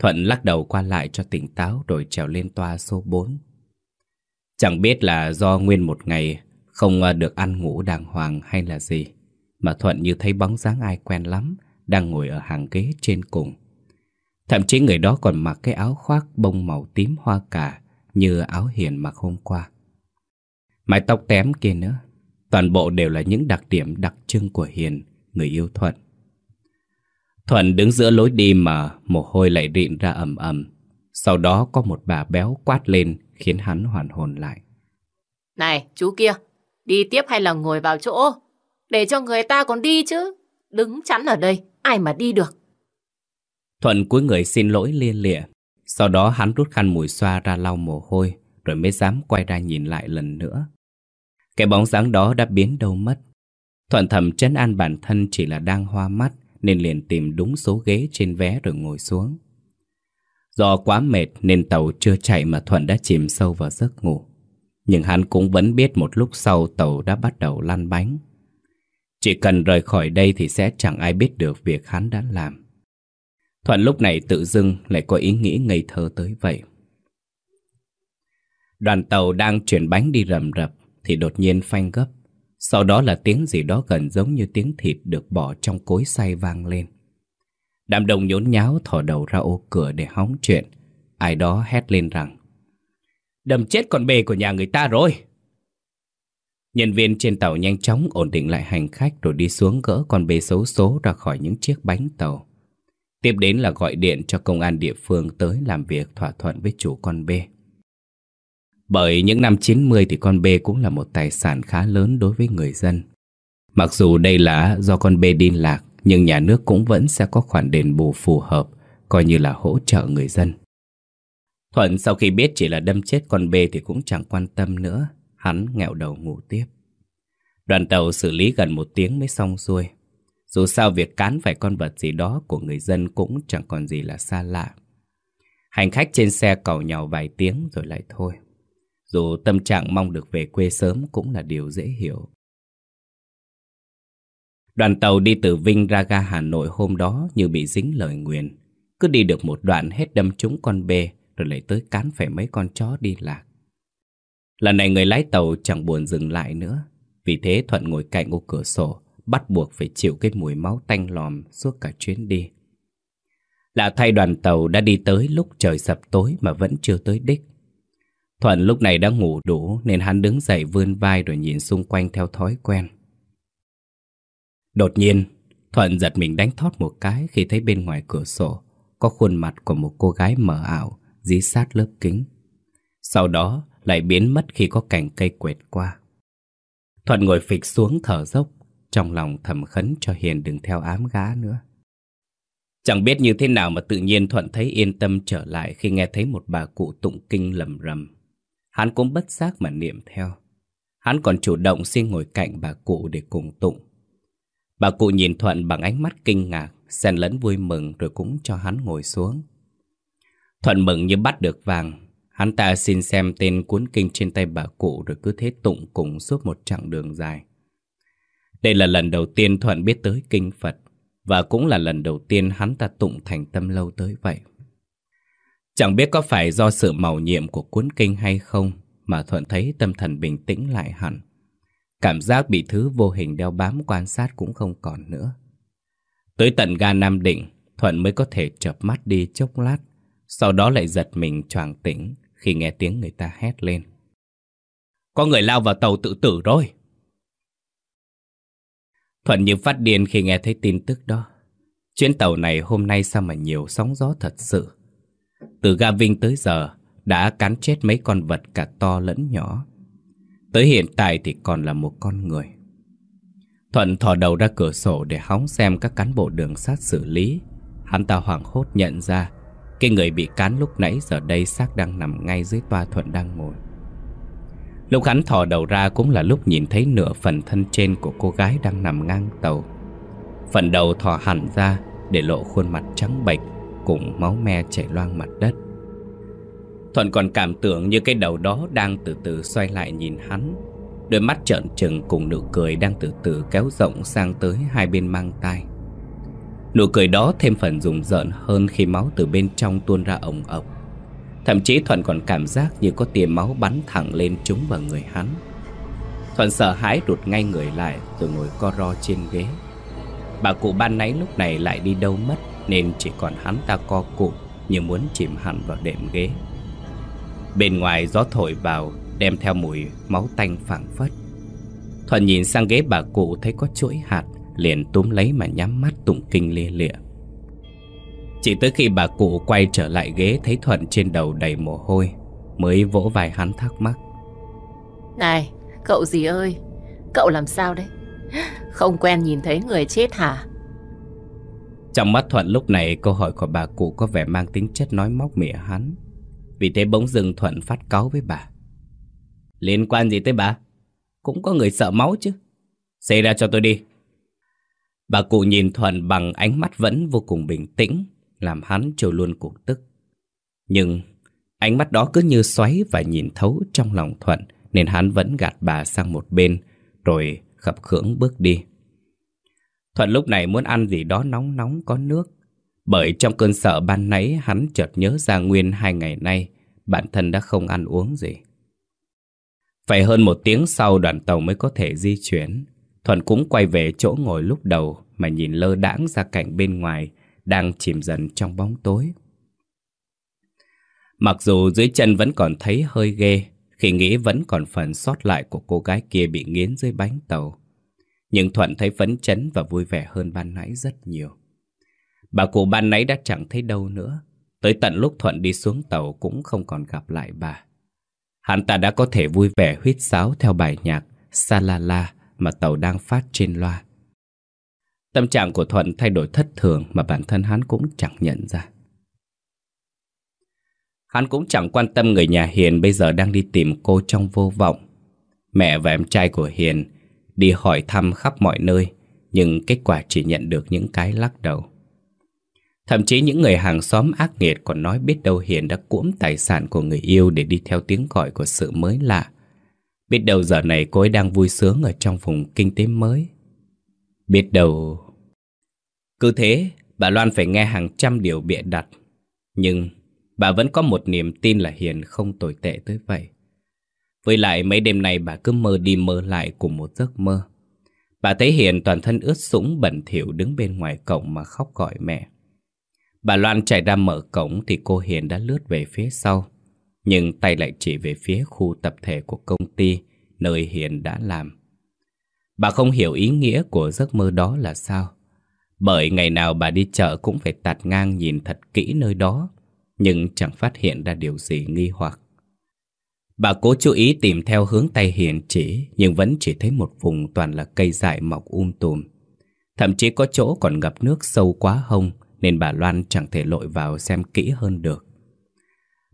Thuận lắc đầu qua lại cho tỉnh táo rồi trèo lên toa số 4. Chẳng biết là do nguyên một ngày không à, được ăn ngủ đàng hoàng hay là gì, mà Thuận như thấy bóng dáng ai quen lắm đang ngồi ở hàng ghế trên cùng. Thậm chí người đó còn mặc cái áo khoác bông màu tím hoa cà như áo hiền mặc hôm qua. Mái tóc tém kia nữa, toàn bộ đều là những đặc điểm đặc trưng của Hiền, người yêu Thuận. Thuận đứng giữa lối đi mà mồ hôi lại rịn ra ầm ầm. Sau đó có một bà béo quát lên khiến hắn hoàn hồn lại. Này, chú kia, đi tiếp hay là ngồi vào chỗ? Để cho người ta còn đi chứ. Đứng chắn ở đây, ai mà đi được. Thuận cúi người xin lỗi lia lịa. Sau đó hắn rút khăn mùi xoa ra lau mồ hôi, rồi mới dám quay ra nhìn lại lần nữa. Cái bóng dáng đó đã biến đâu mất. Thuận thầm chấn an bản thân chỉ là đang hoa mắt, nên liền tìm đúng số ghế trên vé rồi ngồi xuống. Do quá mệt nên tàu chưa chạy mà Thuận đã chìm sâu vào giấc ngủ. Nhưng hắn cũng vẫn biết một lúc sau tàu đã bắt đầu lăn bánh. Chỉ cần rời khỏi đây thì sẽ chẳng ai biết được việc hắn đã làm. Thuận lúc này tự dưng lại có ý nghĩ ngây thơ tới vậy. Đoàn tàu đang chuyển bánh đi rầm rập thì đột nhiên phanh gấp. Sau đó là tiếng gì đó gần giống như tiếng thịt được bỏ trong cối xay vang lên. Đám đông nhốn nháo thò đầu ra ô cửa để hóng chuyện. Ai đó hét lên rằng, Đầm chết con bê của nhà người ta rồi. Nhân viên trên tàu nhanh chóng ổn định lại hành khách rồi đi xuống gỡ con bê xấu số ra khỏi những chiếc bánh tàu. Tiếp đến là gọi điện cho công an địa phương tới làm việc thỏa thuận với chủ con bê. Bởi những năm 90 thì con bê cũng là một tài sản khá lớn đối với người dân. Mặc dù đây là do con bê đi lạc, nhưng nhà nước cũng vẫn sẽ có khoản đền bù phù hợp, coi như là hỗ trợ người dân. Thuận sau khi biết chỉ là đâm chết con bê thì cũng chẳng quan tâm nữa, hắn nghẹo đầu ngủ tiếp. Đoàn tàu xử lý gần một tiếng mới xong xuôi. Dù sao việc cán phải con vật gì đó của người dân cũng chẳng còn gì là xa lạ. Hành khách trên xe cầu nhau vài tiếng rồi lại thôi. Dù tâm trạng mong được về quê sớm cũng là điều dễ hiểu. Đoàn tàu đi từ Vinh ra ga Hà Nội hôm đó như bị dính lời nguyền. Cứ đi được một đoạn hết đâm trúng con bê rồi lại tới cán phải mấy con chó đi lạc. Lần này người lái tàu chẳng buồn dừng lại nữa. Vì thế Thuận ngồi cạnh ô cửa sổ, bắt buộc phải chịu cái mùi máu tanh lòm suốt cả chuyến đi. Lạ thay đoàn tàu đã đi tới lúc trời sập tối mà vẫn chưa tới đích. Thuận lúc này đã ngủ đủ nên hắn đứng dậy vươn vai rồi nhìn xung quanh theo thói quen. Đột nhiên, Thuận giật mình đánh thót một cái khi thấy bên ngoài cửa sổ có khuôn mặt của một cô gái mờ ảo dí sát lớp kính. Sau đó lại biến mất khi có cành cây quệt qua. Thuận ngồi phịch xuống thở dốc, trong lòng thầm khấn cho Hiền đừng theo ám gá nữa. Chẳng biết như thế nào mà tự nhiên Thuận thấy yên tâm trở lại khi nghe thấy một bà cụ tụng kinh lầm rầm. Hắn cũng bất giác mà niệm theo. Hắn còn chủ động xin ngồi cạnh bà cụ để cùng tụng. Bà cụ nhìn Thuận bằng ánh mắt kinh ngạc, xen lẫn vui mừng rồi cũng cho hắn ngồi xuống. Thuận mừng như bắt được vàng, hắn ta xin xem tên cuốn kinh trên tay bà cụ rồi cứ thế tụng cùng suốt một chặng đường dài. Đây là lần đầu tiên Thuận biết tới kinh Phật và cũng là lần đầu tiên hắn ta tụng thành tâm lâu tới vậy. Chẳng biết có phải do sự màu nhiệm của cuốn kinh hay không mà Thuận thấy tâm thần bình tĩnh lại hẳn. Cảm giác bị thứ vô hình đeo bám quan sát cũng không còn nữa. Tới tận ga Nam Định, Thuận mới có thể chợp mắt đi chốc lát, sau đó lại giật mình choàng tỉnh khi nghe tiếng người ta hét lên. Có người lao vào tàu tự tử rồi. Thuận như phát điên khi nghe thấy tin tức đó. Chuyến tàu này hôm nay sao mà nhiều sóng gió thật sự. Từ ga Vinh tới giờ, đã cắn chết mấy con vật cả to lẫn nhỏ. Tới hiện tại thì còn là một con người. Thuận thò đầu ra cửa sổ để hóng xem các cán bộ đường sát xử lý. Hắn ta hoảng hốt nhận ra, cái người bị cán lúc nãy giờ đây xác đang nằm ngay dưới toa Thuận đang ngồi. Lúc hắn thò đầu ra cũng là lúc nhìn thấy nửa phần thân trên của cô gái đang nằm ngang tàu. Phần đầu thò hẳn ra để lộ khuôn mặt trắng bệch cùng máu me chảy loang mặt đất. Thuận còn cảm tưởng như cái đầu đó đang từ từ xoay lại nhìn hắn. Đôi mắt trợn trừng cùng nụ cười đang từ từ kéo rộng sang tới hai bên mang tai. Nụ cười đó thêm phần rùng rợn hơn khi máu từ bên trong tuôn ra ồng ộc. Thậm chí Thuận còn cảm giác như có tia máu bắn thẳng lên trúng vào người hắn. Thuận sợ hãi rụt ngay người lại rồi ngồi co ro trên ghế. Bà cụ ban nãy lúc này lại đi đâu mất nên chỉ còn hắn ta co cụ như muốn chìm hẳn vào đệm ghế. Bên ngoài gió thổi vào đem theo mùi máu tanh phảng phất. Thuận nhìn sang ghế bà cụ thấy có chuỗi hạt liền túm lấy mà nhắm mắt tụng kinh lia lịa. Chỉ tới khi bà cụ quay trở lại ghế thấy Thuận trên đầu đầy mồ hôi mới vỗ vai hắn thắc mắc. Này, cậu gì ơi, cậu làm sao đấy? Không quen nhìn thấy người chết hả? Trong mắt Thuận lúc này câu hỏi của bà cụ có vẻ mang tính chất nói móc mỉa hắn. Vì thế bỗng dưng Thuận phát cáu với bà. Liên quan gì tới bà? Cũng có người sợ máu chứ. Xê ra cho tôi đi. Bà cụ nhìn Thuận bằng ánh mắt vẫn vô cùng bình tĩnh, làm hắn trồi luôn cục tức. Nhưng ánh mắt đó cứ như xoáy và nhìn thấu trong lòng Thuận, nên hắn vẫn gạt bà sang một bên, rồi khập khưỡng bước đi. Thuận lúc này muốn ăn gì đó nóng nóng có nước, bởi trong cơn sợ ban nãy hắn chợt nhớ ra nguyên hai ngày nay bản thân đã không ăn uống gì. Phải hơn một tiếng sau đoàn tàu mới có thể di chuyển. Thuận cũng quay về chỗ ngồi lúc đầu mà nhìn lơ đãng ra cảnh bên ngoài đang chìm dần trong bóng tối. Mặc dù dưới chân vẫn còn thấy hơi ghê khi nghĩ vẫn còn phần sót lại của cô gái kia bị nghiến dưới bánh tàu. Nhưng Thuận thấy phấn chấn và vui vẻ hơn ban nãy rất nhiều. Bà cụ ban nãy đã chẳng thấy đâu nữa. Tới tận lúc Thuận đi xuống tàu cũng không còn gặp lại bà. Hắn ta đã có thể vui vẻ huyết sáo theo bài nhạc Salala mà tàu đang phát trên loa. Tâm trạng của Thuận thay đổi thất thường mà bản thân hắn cũng chẳng nhận ra. Hắn cũng chẳng quan tâm người nhà Hiền bây giờ đang đi tìm cô trong vô vọng. Mẹ và em trai của Hiền đi hỏi thăm khắp mọi nơi, Nhưng kết quả chỉ nhận được những cái lắc đầu Thậm chí những người hàng xóm ác nghiệt còn nói biết đâu Hiền đã cuỗm tài sản của người yêu để đi theo tiếng gọi của sự mới lạ. Biết đâu giờ này cô ấy đang vui sướng ở trong vùng kinh tế mới. Biết đâu... Cứ thế, bà Loan phải nghe hàng trăm điều bịa đặt. Nhưng bà vẫn có một niềm tin là Hiền không tồi tệ tới vậy. Với lại mấy đêm nay bà cứ mơ đi mơ lại cùng một giấc mơ. Bà thấy Hiền toàn thân ướt sũng bẩn thỉu đứng bên ngoài cổng mà khóc gọi mẹ. Bà Loan chạy ra mở cổng thì cô Hiền đã lướt về phía sau. Nhưng tay lại chỉ về phía khu tập thể của công ty nơi Hiền đã làm. Bà không hiểu ý nghĩa của giấc mơ đó là sao. Bởi ngày nào bà đi chợ cũng phải tạt ngang nhìn thật kỹ nơi đó, nhưng chẳng phát hiện ra điều gì nghi hoặc. Bà cố chú ý tìm theo hướng tay Hiền chỉ, nhưng vẫn chỉ thấy một vùng toàn là cây dại mọc um tùm. Thậm chí có chỗ còn ngập nước sâu quá hông, nên bà Loan chẳng thể lội vào xem kỹ hơn được.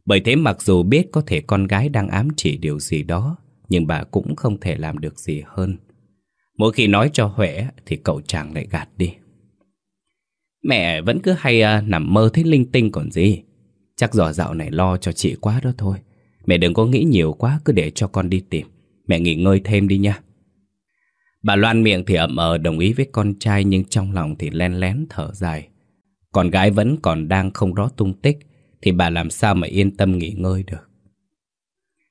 Bởi thế mặc dù biết có thể con gái đang ám chỉ điều gì đó, nhưng bà cũng không thể làm được gì hơn. Mỗi khi nói cho Huệ thì cậu chàng lại gạt đi. Mẹ vẫn cứ hay uh, nằm mơ thấy linh tinh còn gì. Chắc giỏ dạo này lo cho chị quá đó thôi. Mẹ đừng có nghĩ nhiều quá, cứ để cho con đi tìm. Mẹ nghỉ ngơi thêm đi nha. Bà Loan miệng thì ậm ờ đồng ý với con trai, nhưng trong lòng thì len lén thở dài. Con gái vẫn còn đang không rõ tung tích, thì bà làm sao mà yên tâm nghỉ ngơi được.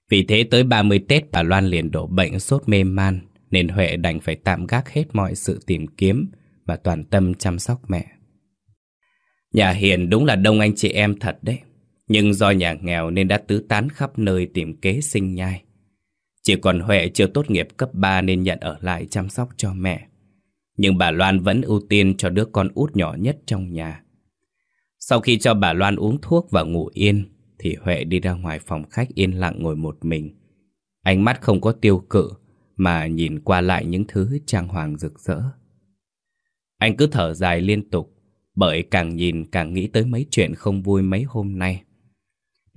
Vì thế tới 30 Tết, bà Loan liền đổ bệnh sốt mê man, nên Huệ đành phải tạm gác hết mọi sự tìm kiếm và toàn tâm chăm sóc mẹ. Nhà Hiền đúng là đông anh chị em thật đấy. Nhưng do nhà nghèo nên đã tứ tán khắp nơi tìm kế sinh nhai. Chỉ còn Huệ chưa tốt nghiệp cấp 3 nên nhận ở lại chăm sóc cho mẹ. Nhưng bà Loan vẫn ưu tiên cho đứa con út nhỏ nhất trong nhà. Sau khi cho bà Loan uống thuốc và ngủ yên, thì Huệ đi ra ngoài phòng khách yên lặng ngồi một mình. Ánh mắt không có tiêu cự, mà nhìn qua lại những thứ trang hoàng rực rỡ. Anh cứ thở dài liên tục, bởi càng nhìn càng nghĩ tới mấy chuyện không vui mấy hôm nay.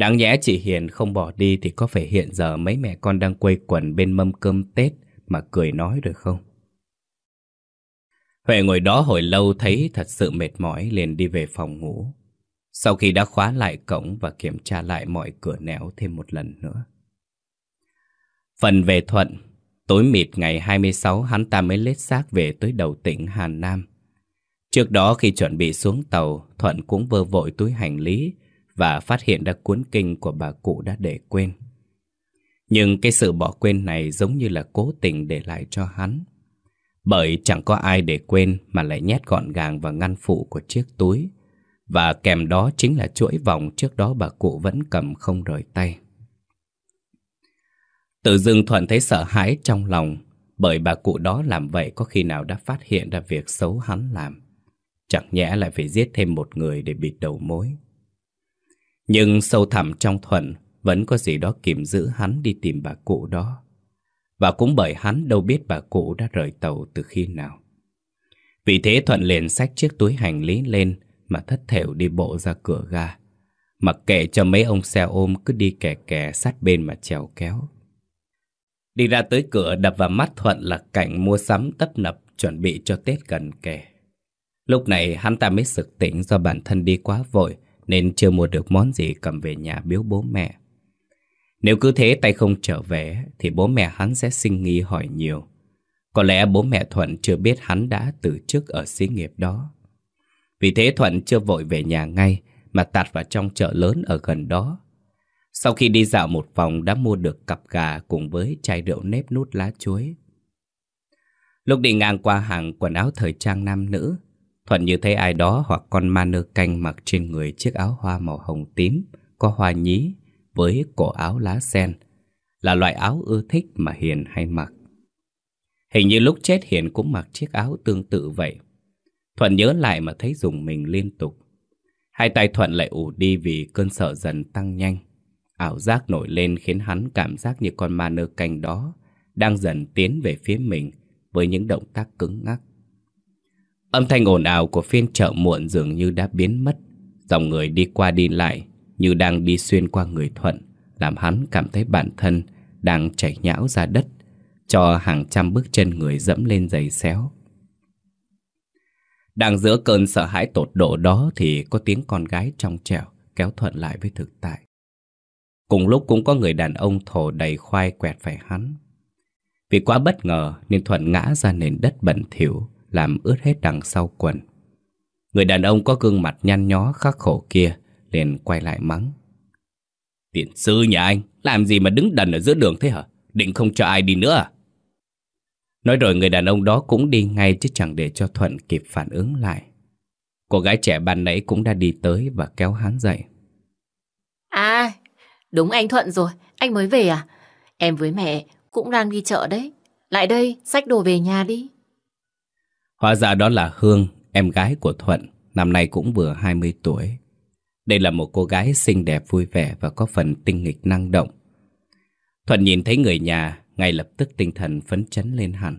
Đáng nhẽ chị Hiền không bỏ đi thì có phải hiện giờ mấy mẹ con đang quây quần bên mâm cơm Tết mà cười nói được không? Huệ ngồi đó hồi lâu thấy thật sự mệt mỏi liền đi về phòng ngủ. Sau khi đã khóa lại cổng và kiểm tra lại mọi cửa nẻo thêm một lần nữa. Phần về Thuận, tối mịt ngày 26 hắn ta mới lết xác về tới đầu tỉnh Hà Nam. Trước đó khi chuẩn bị xuống tàu, Thuận cũng vơ vội túi hành lý và phát hiện ra cuốn kinh của bà cụ đã để quên. Nhưng cái sự bỏ quên này giống như là cố tình để lại cho hắn. Bởi chẳng có ai để quên mà lại nhét gọn gàng vào ngăn phụ của chiếc túi. Và kèm đó chính là chuỗi vòng trước đó bà cụ vẫn cầm không rời tay. Tự dưng Thuận thấy sợ hãi trong lòng, bởi bà cụ đó làm vậy có khi nào đã phát hiện ra việc xấu hắn làm. Chẳng nhẽ lại phải giết thêm một người để bịt đầu mối. Nhưng sâu thẳm trong Thuận, vẫn có gì đó kìm giữ hắn đi tìm bà cụ đó. Và cũng bởi hắn đâu biết bà cụ đã rời tàu từ khi nào. Vì thế Thuận liền xách chiếc túi hành lý lên mà thất thểu đi bộ ra cửa ga. Mặc kệ cho mấy ông xe ôm cứ đi kè kè sát bên mà trèo kéo. Đi ra tới cửa đập vào mắt Thuận là cảnh mua sắm tấp nập chuẩn bị cho Tết gần kề. Lúc này hắn ta mới sực tỉnh do bản thân đi quá vội nên chưa mua được món gì cầm về nhà biếu bố mẹ. Nếu cứ thế tay không trở về thì bố mẹ hắn sẽ sinh nghi hỏi nhiều. Có lẽ bố mẹ Thuận chưa biết hắn đã từ chức ở xí nghiệp đó. Vì thế Thuận chưa vội về nhà ngay mà tạt vào trong chợ lớn ở gần đó. Sau khi đi dạo một vòng đã mua được cặp gà cùng với chai rượu nếp nút lá chuối. Lúc đi ngang qua hàng quần áo thời trang nam nữ, Thuận như thấy ai đó hoặc con ma nơ canh mặc trên người chiếc áo hoa màu hồng tím, có hoa nhí với cổ áo lá sen, là loại áo ưa thích mà Hiền hay mặc. Hình như lúc chết Hiền cũng mặc chiếc áo tương tự vậy. Thuận nhớ lại mà thấy dùng mình liên tục. Hai tay Thuận lại ủ đi vì cơn sợ dần tăng nhanh. Ảo giác nổi lên khiến hắn cảm giác như con ma nơ canh đó đang dần tiến về phía mình với những động tác cứng ngắc. Âm thanh ồn ào của phiên chợ muộn dường như đã biến mất. Dòng người đi qua đi lại như đang đi xuyên qua người Thuận, làm hắn cảm thấy bản thân đang chảy nhão ra đất, cho hàng trăm bước chân người dẫm lên giày xéo. Đang giữa cơn sợ hãi tột độ đó thì có tiếng con gái trong trẻo kéo Thuận lại với thực tại. Cùng lúc cũng có người đàn ông thổ đầy khoai quẹt phải hắn. Vì quá bất ngờ nên Thuận ngã ra nền đất bẩn thỉu làm ướt hết đằng sau quần. Người đàn ông có gương mặt nhăn nhó khắc khổ kia liền quay lại mắng. Tiện sư nhà anh, làm gì mà đứng đần ở giữa đường thế hả? Định không cho ai đi nữa à? Nói rồi người đàn ông đó cũng đi ngay chứ chẳng để cho Thuận kịp phản ứng lại. Cô gái trẻ ban nãy cũng đã đi tới và kéo hắn dậy. À, đúng anh Thuận rồi, anh mới về à? Em với mẹ cũng đang đi chợ đấy. Lại đây, xách đồ về nhà đi. Hóa ra đó là Hương, em gái của Thuận, năm nay cũng vừa 20 tuổi. Đây là một cô gái xinh đẹp vui vẻ và có phần tinh nghịch năng động. Thuận nhìn thấy người nhà, ngay lập tức tinh thần phấn chấn lên hẳn.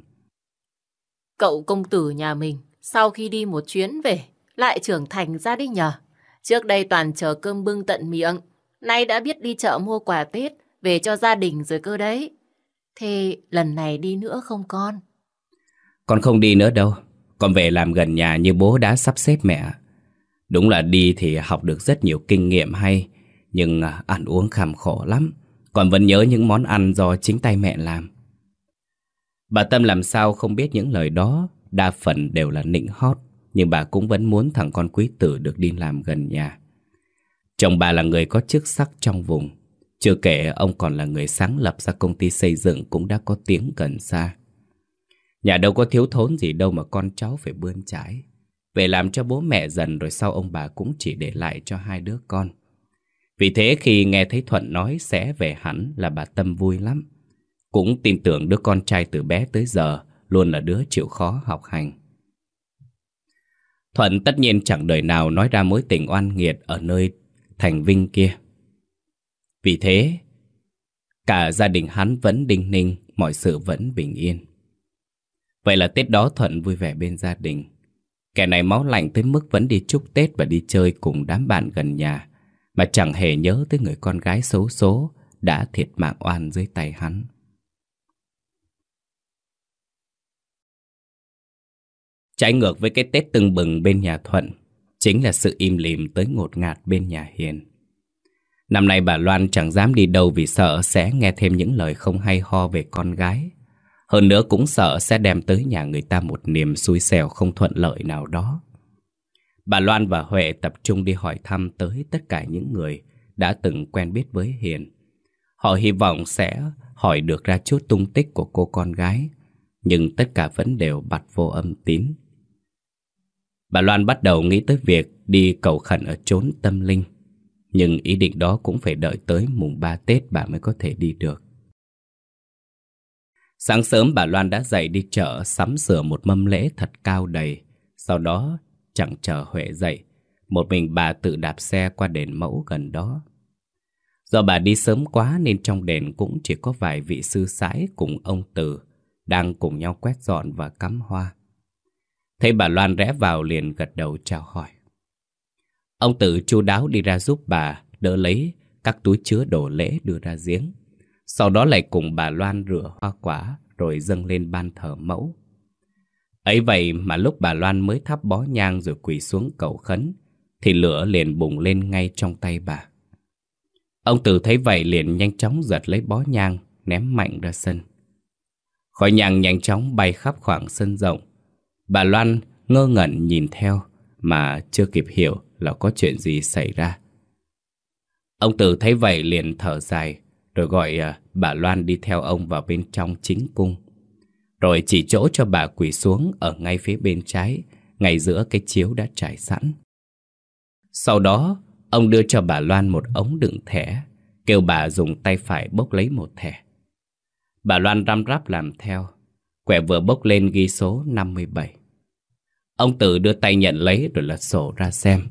Cậu công tử nhà mình, sau khi đi một chuyến về, lại trưởng thành ra đi nhờ. Trước đây toàn chờ cơm bưng tận miệng, nay đã biết đi chợ mua quà Tết về cho gia đình rồi cơ đấy. Thế lần này đi nữa không con? Con không đi nữa đâu, con về làm gần nhà như bố đã sắp xếp mẹ. Đúng là đi thì học được rất nhiều kinh nghiệm hay, nhưng à, ăn uống kham khổ lắm. Còn vẫn nhớ những món ăn do chính tay mẹ làm. Bà Tâm làm sao không biết những lời đó, đa phần đều là nịnh hót, nhưng bà cũng vẫn muốn thằng con quý tử được đi làm gần nhà. Chồng bà là người có chức sắc trong vùng, chưa kể ông còn là người sáng lập ra công ty xây dựng cũng đã có tiếng gần xa. Nhà đâu có thiếu thốn gì đâu mà con cháu phải bươn trải. Về làm cho bố mẹ dần rồi sau ông bà cũng chỉ để lại cho hai đứa con. Vì thế khi nghe thấy Thuận nói sẽ về hẳn là bà Tâm vui lắm. Cũng tin tưởng đứa con trai từ bé tới giờ luôn là đứa chịu khó học hành. Thuận tất nhiên chẳng đời nào nói ra mối tình oan nghiệt ở nơi thành vinh kia. Vì thế, cả gia đình hắn vẫn đinh ninh, mọi sự vẫn bình yên. Vậy là Tết đó Thuận vui vẻ bên gia đình. Kẻ này máu lạnh tới mức vẫn đi chúc Tết và đi chơi cùng đám bạn gần nhà, mà chẳng hề nhớ tới người con gái xấu số đã thiệt mạng oan dưới tay hắn. Trái ngược với cái Tết tưng bừng bên nhà Thuận, chính là sự im lìm tới ngột ngạt bên nhà Hiền. Năm nay bà Loan chẳng dám đi đâu vì sợ sẽ nghe thêm những lời không hay ho về con gái. Hơn nữa cũng sợ sẽ đem tới nhà người ta một niềm xui xẻo không thuận lợi nào đó. Bà Loan và Huệ tập trung đi hỏi thăm tới tất cả những người đã từng quen biết với Hiền. Họ hy vọng sẽ hỏi được ra chút tung tích của cô con gái, nhưng tất cả vẫn đều bặt vô âm tín. Bà Loan bắt đầu nghĩ tới việc đi cầu khẩn ở chốn tâm linh, nhưng ý định đó cũng phải đợi tới mùng 3 Tết bà mới có thể đi được. Sáng sớm bà Loan đã dậy đi chợ sắm sửa một mâm lễ thật cao đầy, sau đó chẳng chờ Huệ dậy, một mình bà tự đạp xe qua đền mẫu gần đó. Do bà đi sớm quá nên trong đền cũng chỉ có vài vị sư sãi cùng ông Từ đang cùng nhau quét dọn và cắm hoa. Thấy bà Loan rẽ vào liền gật đầu chào hỏi. Ông Tử chu đáo đi ra giúp bà đỡ lấy các túi chứa đồ lễ đưa ra giếng. Sau đó lại cùng bà Loan rửa hoa quả rồi dâng lên ban thờ mẫu. Ấy vậy mà lúc bà Loan mới thắp bó nhang rồi quỳ xuống cầu khấn, thì lửa liền bùng lên ngay trong tay bà. Ông Từ thấy vậy liền nhanh chóng giật lấy bó nhang, ném mạnh ra sân. Khói nhang nhanh chóng bay khắp khoảng sân rộng. Bà Loan ngơ ngẩn nhìn theo mà chưa kịp hiểu là có chuyện gì xảy ra. Ông Từ thấy vậy liền thở dài, rồi gọi à, bà Loan đi theo ông vào bên trong chính cung. Rồi chỉ chỗ cho bà quỳ xuống ở ngay phía bên trái, ngay giữa cái chiếu đã trải sẵn. Sau đó, ông đưa cho bà Loan một ống đựng thẻ, kêu bà dùng tay phải bốc lấy một thẻ. Bà Loan răm rắp làm theo, quẻ vừa bốc lên ghi số 57. Ông Tử đưa tay nhận lấy rồi lật sổ ra xem.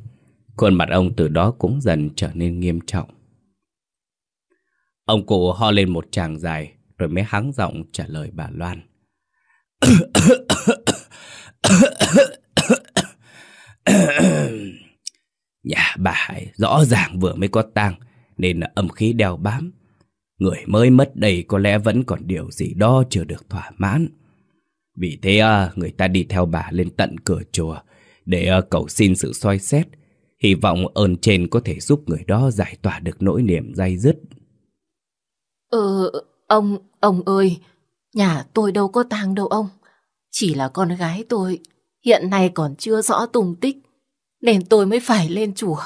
Khuôn mặt ông từ đó cũng dần trở nên nghiêm trọng. Ông cụ ho lên một tràng dài, rồi mới hắng giọng trả lời bà Loan. Nhà bà Hải rõ ràng vừa mới có tang, nên âm khí đeo bám. Người mới mất đây có lẽ vẫn còn điều gì đó chưa được thỏa mãn. Vì thế à, người ta đi theo bà lên tận cửa chùa để à, cầu xin sự soi xét. Hy vọng ơn trên có thể giúp người đó giải tỏa được nỗi niềm dai dứt. Ừ, ông, ông ơi, nhà tôi đâu có tang đâu ông. Chỉ là con gái tôi hiện nay còn chưa rõ tung tích, nên tôi mới phải lên chùa.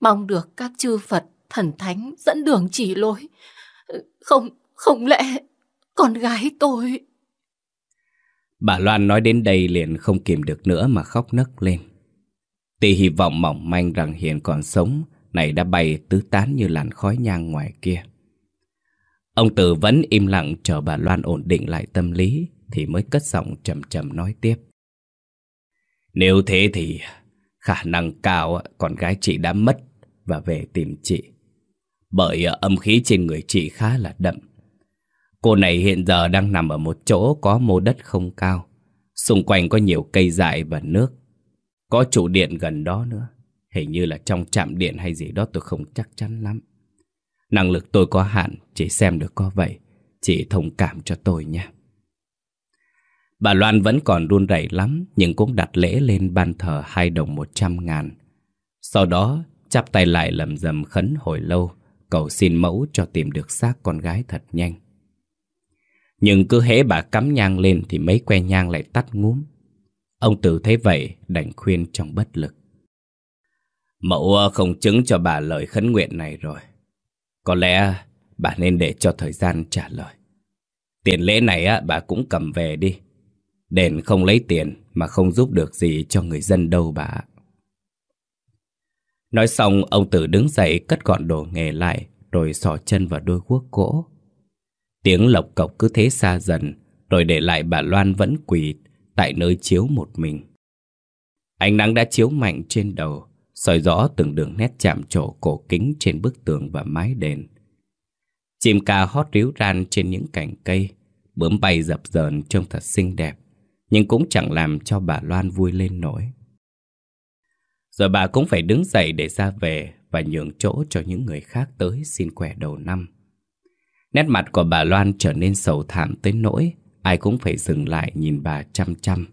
Mong được các chư Phật, thần thánh dẫn đường chỉ lối. Không, không lẽ con gái tôi... Bà Loan nói đến đây liền không kìm được nữa mà khóc nấc lên. Tỷ hy vọng mỏng manh rằng Hiền còn sống, này đã bay tứ tán như làn khói nhang ngoài kia. Ông Tử vẫn im lặng chờ bà Loan ổn định lại tâm lý, thì mới cất giọng trầm trầm nói tiếp. Nếu thế thì khả năng cao con gái chị đã mất và về tìm chị. Bởi âm khí trên người chị khá là đậm. Cô này hiện giờ đang nằm ở một chỗ có mô đất không cao. Xung quanh có nhiều cây dại và nước. Có trụ điện gần đó nữa. Hình như là trong trạm điện hay gì đó, tôi không chắc chắn lắm. Năng lực tôi có hạn, chỉ xem được có vậy. Chị thông cảm cho tôi nha. Bà Loan vẫn còn run rẩy lắm, nhưng cũng đặt lễ lên ban thờ hai đồng một trăm ngàn. Sau đó, chắp tay lại lầm rầm khấn hồi lâu, cầu xin mẫu cho tìm được xác con gái thật nhanh. Nhưng cứ hễ bà cắm nhang lên thì mấy que nhang lại tắt ngúm. Ông Tử thấy vậy đành khuyên trong bất lực. Mẫu không chứng cho bà lời khấn nguyện này rồi. Có lẽ bà nên để cho thời gian trả lời. Tiền lễ này á, bà cũng cầm về đi. Đền không lấy tiền mà không giúp được gì cho người dân đâu bà. Nói xong ông Tử đứng dậy cất gọn đồ nghề lại rồi xỏ chân vào đôi guốc gỗ. Tiếng lộc cộc cứ thế xa dần rồi để lại bà Loan vẫn quỳ tại nơi chiếu một mình. Ánh nắng đã chiếu mạnh trên đầu soi rõ từng đường nét chạm trổ cổ kính trên bức tường và mái đền. Chim ca hót ríu ran trên những cành cây, bướm bay dập dờn trông thật xinh đẹp, nhưng cũng chẳng làm cho bà Loan vui lên nổi. Rồi bà cũng phải đứng dậy để ra về và nhường chỗ cho những người khác tới xin quẻ đầu năm. Nét mặt của bà Loan trở nên sầu thảm tới nỗi ai cũng phải dừng lại nhìn bà chăm chăm.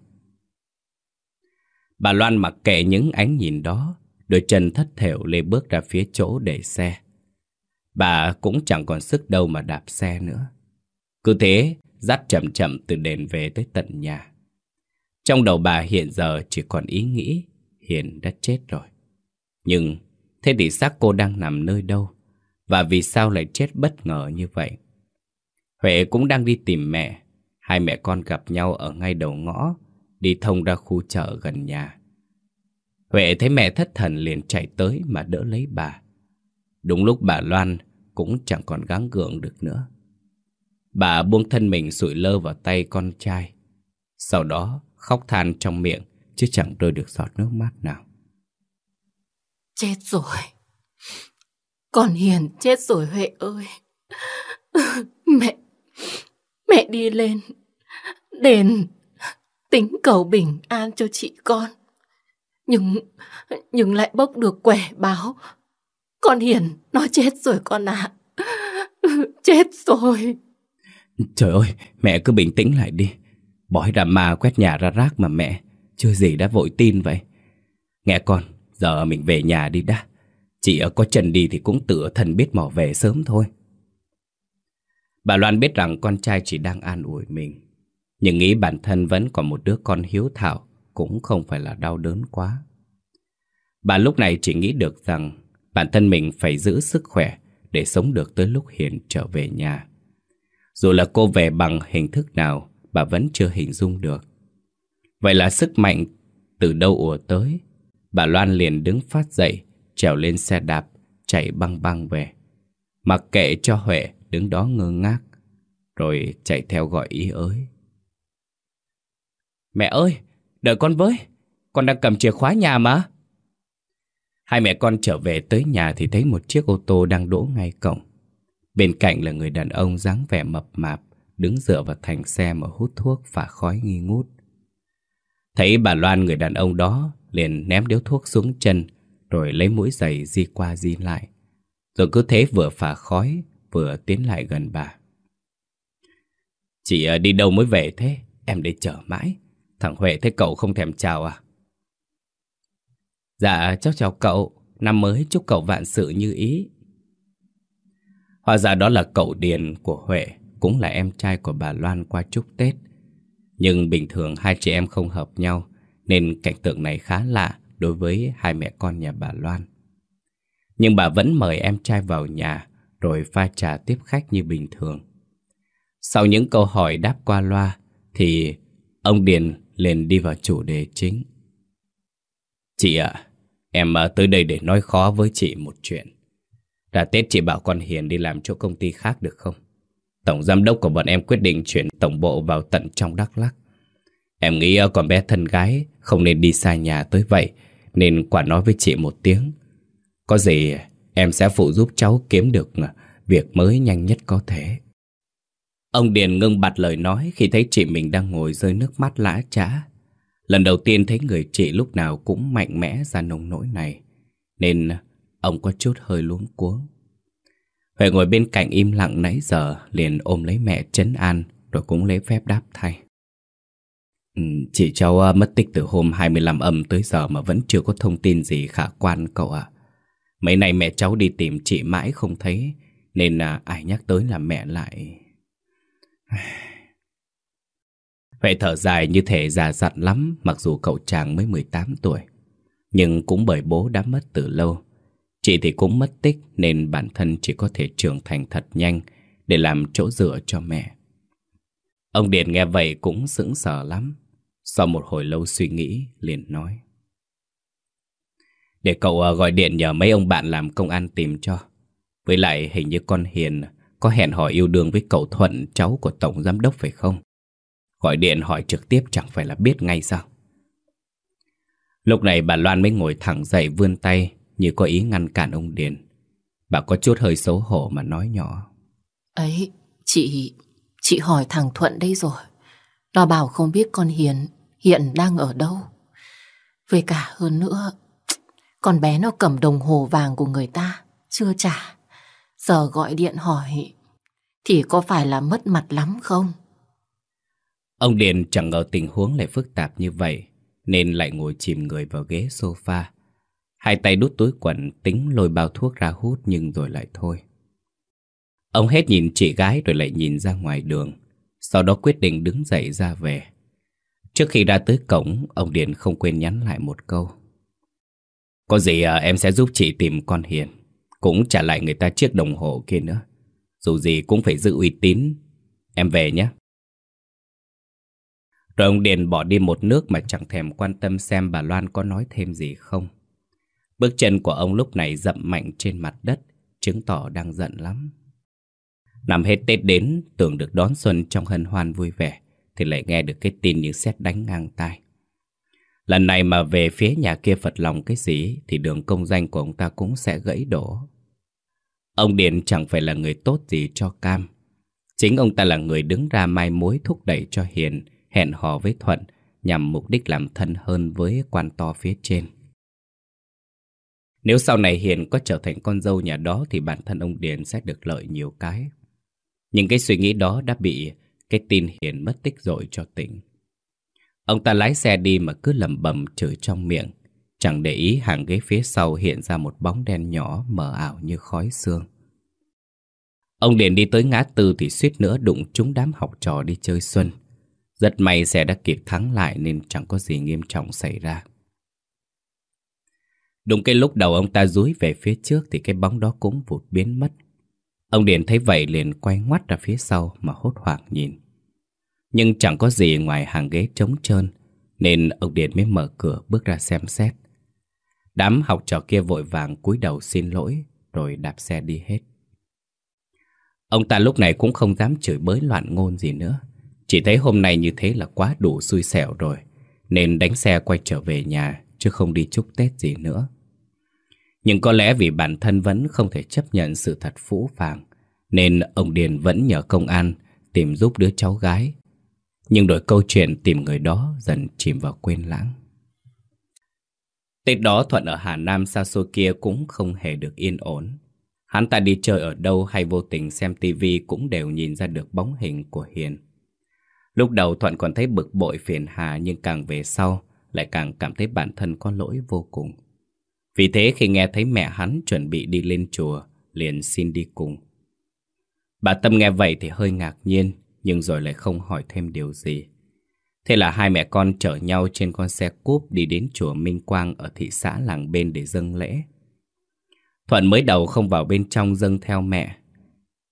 Bà Loan mặc kệ những ánh nhìn đó, Đôi chân thất thểu lê bước ra phía chỗ để xe. Bà cũng chẳng còn sức đâu mà đạp xe nữa. Cứ thế, dắt chậm chậm từ đền về tới tận nhà. Trong đầu bà hiện giờ chỉ còn ý nghĩ, Hiền đã chết rồi. Nhưng thế thì xác cô đang nằm nơi đâu? Và vì sao lại chết bất ngờ như vậy? Huệ cũng đang đi tìm mẹ. Hai mẹ con gặp nhau ở ngay đầu ngõ, Đi thông ra khu chợ gần nhà. Huệ thấy mẹ thất thần liền chạy tới mà đỡ lấy bà. Đúng lúc bà Loan cũng chẳng còn gắng gượng được nữa. Bà buông thân mình sụi lơ vào tay con trai. Sau đó khóc than trong miệng chứ chẳng rơi được giọt nước mắt nào. Chết rồi. Con Hiền chết rồi Huệ ơi. Mẹ, mẹ đi lên đền tính cầu bình an cho chị con. Nhưng, nhưng lại bốc được quẻ báo. Con Hiền, nó chết rồi con ạ. chết rồi. Trời ơi, mẹ cứ bình tĩnh lại đi. Bói ra ma quét nhà ra rác mà mẹ. Chưa gì đã vội tin vậy. Nghe con, giờ mình về nhà đi đã. Chị ở có chân đi thì cũng tự thần biết mò về sớm thôi. Bà Loan biết rằng con trai chỉ đang an ủi mình. Nhưng nghĩ bản thân vẫn còn một đứa con hiếu thảo cũng không phải là đau đớn quá. Bà lúc này chỉ nghĩ được rằng bản thân mình phải giữ sức khỏe để sống được tới lúc Hiền trở về nhà. Dù là cô về bằng hình thức nào, bà vẫn chưa hình dung được. Vậy là sức mạnh từ đâu ùa tới, bà Loan liền đứng phát dậy, trèo lên xe đạp, chạy băng băng về. Mặc kệ cho Huệ đứng đó ngơ ngác, rồi chạy theo gọi ý ới. Mẹ ơi, Đợi con với, con đang cầm chìa khóa nhà mà. Hai mẹ con trở về tới nhà thì thấy một chiếc ô tô đang đỗ ngay cổng. Bên cạnh là người đàn ông dáng vẻ mập mạp, đứng dựa vào thành xe mà hút thuốc và khói nghi ngút. Thấy bà Loan người đàn ông đó liền ném điếu thuốc xuống chân rồi lấy mũi giày di qua di lại. Rồi cứ thế vừa phả khói vừa tiến lại gần bà. Chị ờ, đi đâu mới về thế? Em để chờ mãi. Thằng Huệ thấy cậu không thèm chào à? Dạ cháu chào cậu. Năm mới chúc cậu vạn sự như ý. Hóa ra đó là cậu Điền của Huệ, Cũng là em trai của bà Loan qua chúc Tết. Nhưng bình thường hai chị em không hợp nhau, Nên cảnh tượng này khá lạ Đối với hai mẹ con nhà bà Loan. Nhưng bà vẫn mời em trai vào nhà, Rồi pha trà tiếp khách như bình thường. Sau những câu hỏi đáp qua loa, Thì ông Điền liền đi vào chủ đề chính. Chị ạ, Em à, tới đây để nói khó với chị một chuyện. Đã Tết chị bảo con Hiền đi làm chỗ công ty khác được không? Tổng giám đốc của bọn em quyết định chuyển tổng bộ vào tận trong Đắk Lắk. Em nghĩ à, con bé thân gái không nên đi xa nhà tới vậy, Nên quả nói với chị một tiếng. Có gì em sẽ phụ giúp cháu kiếm được à, việc mới nhanh nhất có thể. Ông Điền ngưng bặt lời nói khi thấy chị mình đang ngồi rơi nước mắt lã trã Lần đầu tiên thấy người chị lúc nào cũng mạnh mẽ ra nông nỗi này, Nên ông có chút hơi luống cuống. Huệ ngồi bên cạnh im lặng nãy giờ, liền ôm lấy mẹ chấn an, Rồi cũng lấy phép đáp thay. Ừ, chị cháu à, mất tích từ hôm 25 âm tới giờ mà vẫn chưa có thông tin gì khả quan cậu ạ. Mấy nay mẹ cháu đi tìm chị mãi không thấy, Nên à, ai nhắc tới là mẹ lại Huệ thở dài như thể già dặn lắm mặc dù cậu chàng mới 18 tuổi. Nhưng cũng bởi bố đã mất từ lâu. Chị thì cũng mất tích nên bản thân chỉ có thể trưởng thành thật nhanh để làm chỗ dựa cho mẹ. Ông Điền nghe vậy cũng sững sờ lắm. Sau một hồi lâu suy nghĩ, liền nói. Để cậu à, gọi điện nhờ mấy ông bạn làm công an tìm cho. Với lại hình như con Hiền có hẹn hò yêu đương với cậu Thuận, cháu của Tổng Giám Đốc phải không? Gọi điện hỏi trực tiếp chẳng phải là biết ngay sao? Lúc này bà Loan mới ngồi thẳng dậy vươn tay Như có ý ngăn cản ông Điền. Bà có chút hơi xấu hổ mà nói nhỏ. Ấy, chị... Chị hỏi thằng Thuận đây rồi. Nó bảo không biết con Hiền hiện đang ở đâu. Về cả hơn nữa Con bé nó cầm đồng hồ vàng của người ta Chưa trả. Giờ gọi điện hỏi Thì có phải là mất mặt lắm không? Ông Điền chẳng ngờ tình huống lại phức tạp như vậy, nên lại ngồi chìm người vào ghế sofa. Hai tay đút túi quần tính lôi bao thuốc ra hút nhưng rồi lại thôi. Ông hết nhìn chị gái rồi lại nhìn ra ngoài đường, sau đó quyết định đứng dậy ra về. Trước khi ra tới cổng, ông Điền không quên nhắn lại một câu. Có gì à, em sẽ giúp chị tìm con Hiền, cũng trả lại người ta chiếc đồng hồ kia nữa. Dù gì cũng phải giữ uy tín. Em về nhé. Rồi ông Điền bỏ đi một nước mà chẳng thèm quan tâm xem bà Loan có nói thêm gì không. Bước chân của ông lúc này dậm mạnh trên mặt đất, chứng tỏ đang giận lắm. Năm hết Tết đến, tưởng được đón xuân trong hân hoan vui vẻ, thì lại nghe được cái tin như xét đánh ngang tai. Lần này mà về phía nhà kia phật lòng cái gì, thì đường công danh của ông ta cũng sẽ gãy đổ. Ông Điền chẳng phải là người tốt gì cho Cam. Chính ông ta là người đứng ra mai mối thúc đẩy cho Hiền, hẹn hò với Thuận, nhằm mục đích làm thân hơn với quan to phía trên. Nếu sau này Hiền có trở thành con dâu nhà đó, thì bản thân ông Điền sẽ được lợi nhiều cái. Nhưng cái suy nghĩ đó đã bị cái tin Hiền mất tích rồi cho tỉnh. Ông ta lái xe đi mà cứ lầm bầm chửi trong miệng, chẳng để ý hàng ghế phía sau hiện ra một bóng đen nhỏ mờ ảo như khói xương. Ông Điền đi tới ngã tư thì suýt nữa đụng trúng đám học trò đi chơi xuân. Rất may xe đã kịp thắng lại nên chẳng có gì nghiêm trọng xảy ra. Đúng cái lúc đầu ông ta dúi về phía trước thì cái bóng đó cũng vụt biến mất. Ông Điền thấy vậy liền quay ngoắt ra phía sau mà hốt hoảng nhìn. Nhưng chẳng có gì ngoài hàng ghế trống trơn, nên ông Điền mới mở cửa bước ra xem xét. Đám học trò kia vội vàng cúi đầu xin lỗi, rồi đạp xe đi hết. Ông ta lúc này cũng không dám chửi bới loạn ngôn gì nữa chỉ thấy hôm nay như thế là quá đủ xui xẻo rồi, Nên đánh xe quay trở về nhà, Chứ không đi chúc Tết gì nữa Nhưng có lẽ vì bản thân vẫn không thể chấp nhận sự thật phũ phàng, Nên ông Điền vẫn nhờ công an Tìm giúp đứa cháu gái nhưng đổi câu chuyện tìm người đó Dần chìm vào quên lãng Tết đó Thuận ở Hà Nam xa xôi kia cũng không hề được yên ổn Hắn ta đi chơi ở đâu hay vô tình xem tivi cũng đều nhìn ra được bóng hình của Hiền. Lúc đầu Thuận còn thấy bực bội phiền hà nhưng càng về sau lại càng cảm thấy bản thân có lỗi vô cùng. Vì thế khi nghe thấy mẹ hắn chuẩn bị đi lên chùa, liền xin đi cùng. Bà Tâm nghe vậy thì hơi ngạc nhiên, nhưng rồi lại không hỏi thêm điều gì. Thế là hai mẹ con chở nhau trên con xe cúp đi đến chùa Minh Quang ở thị xã làng bên để dâng lễ. Thuận mới đầu không vào bên trong dâng theo mẹ.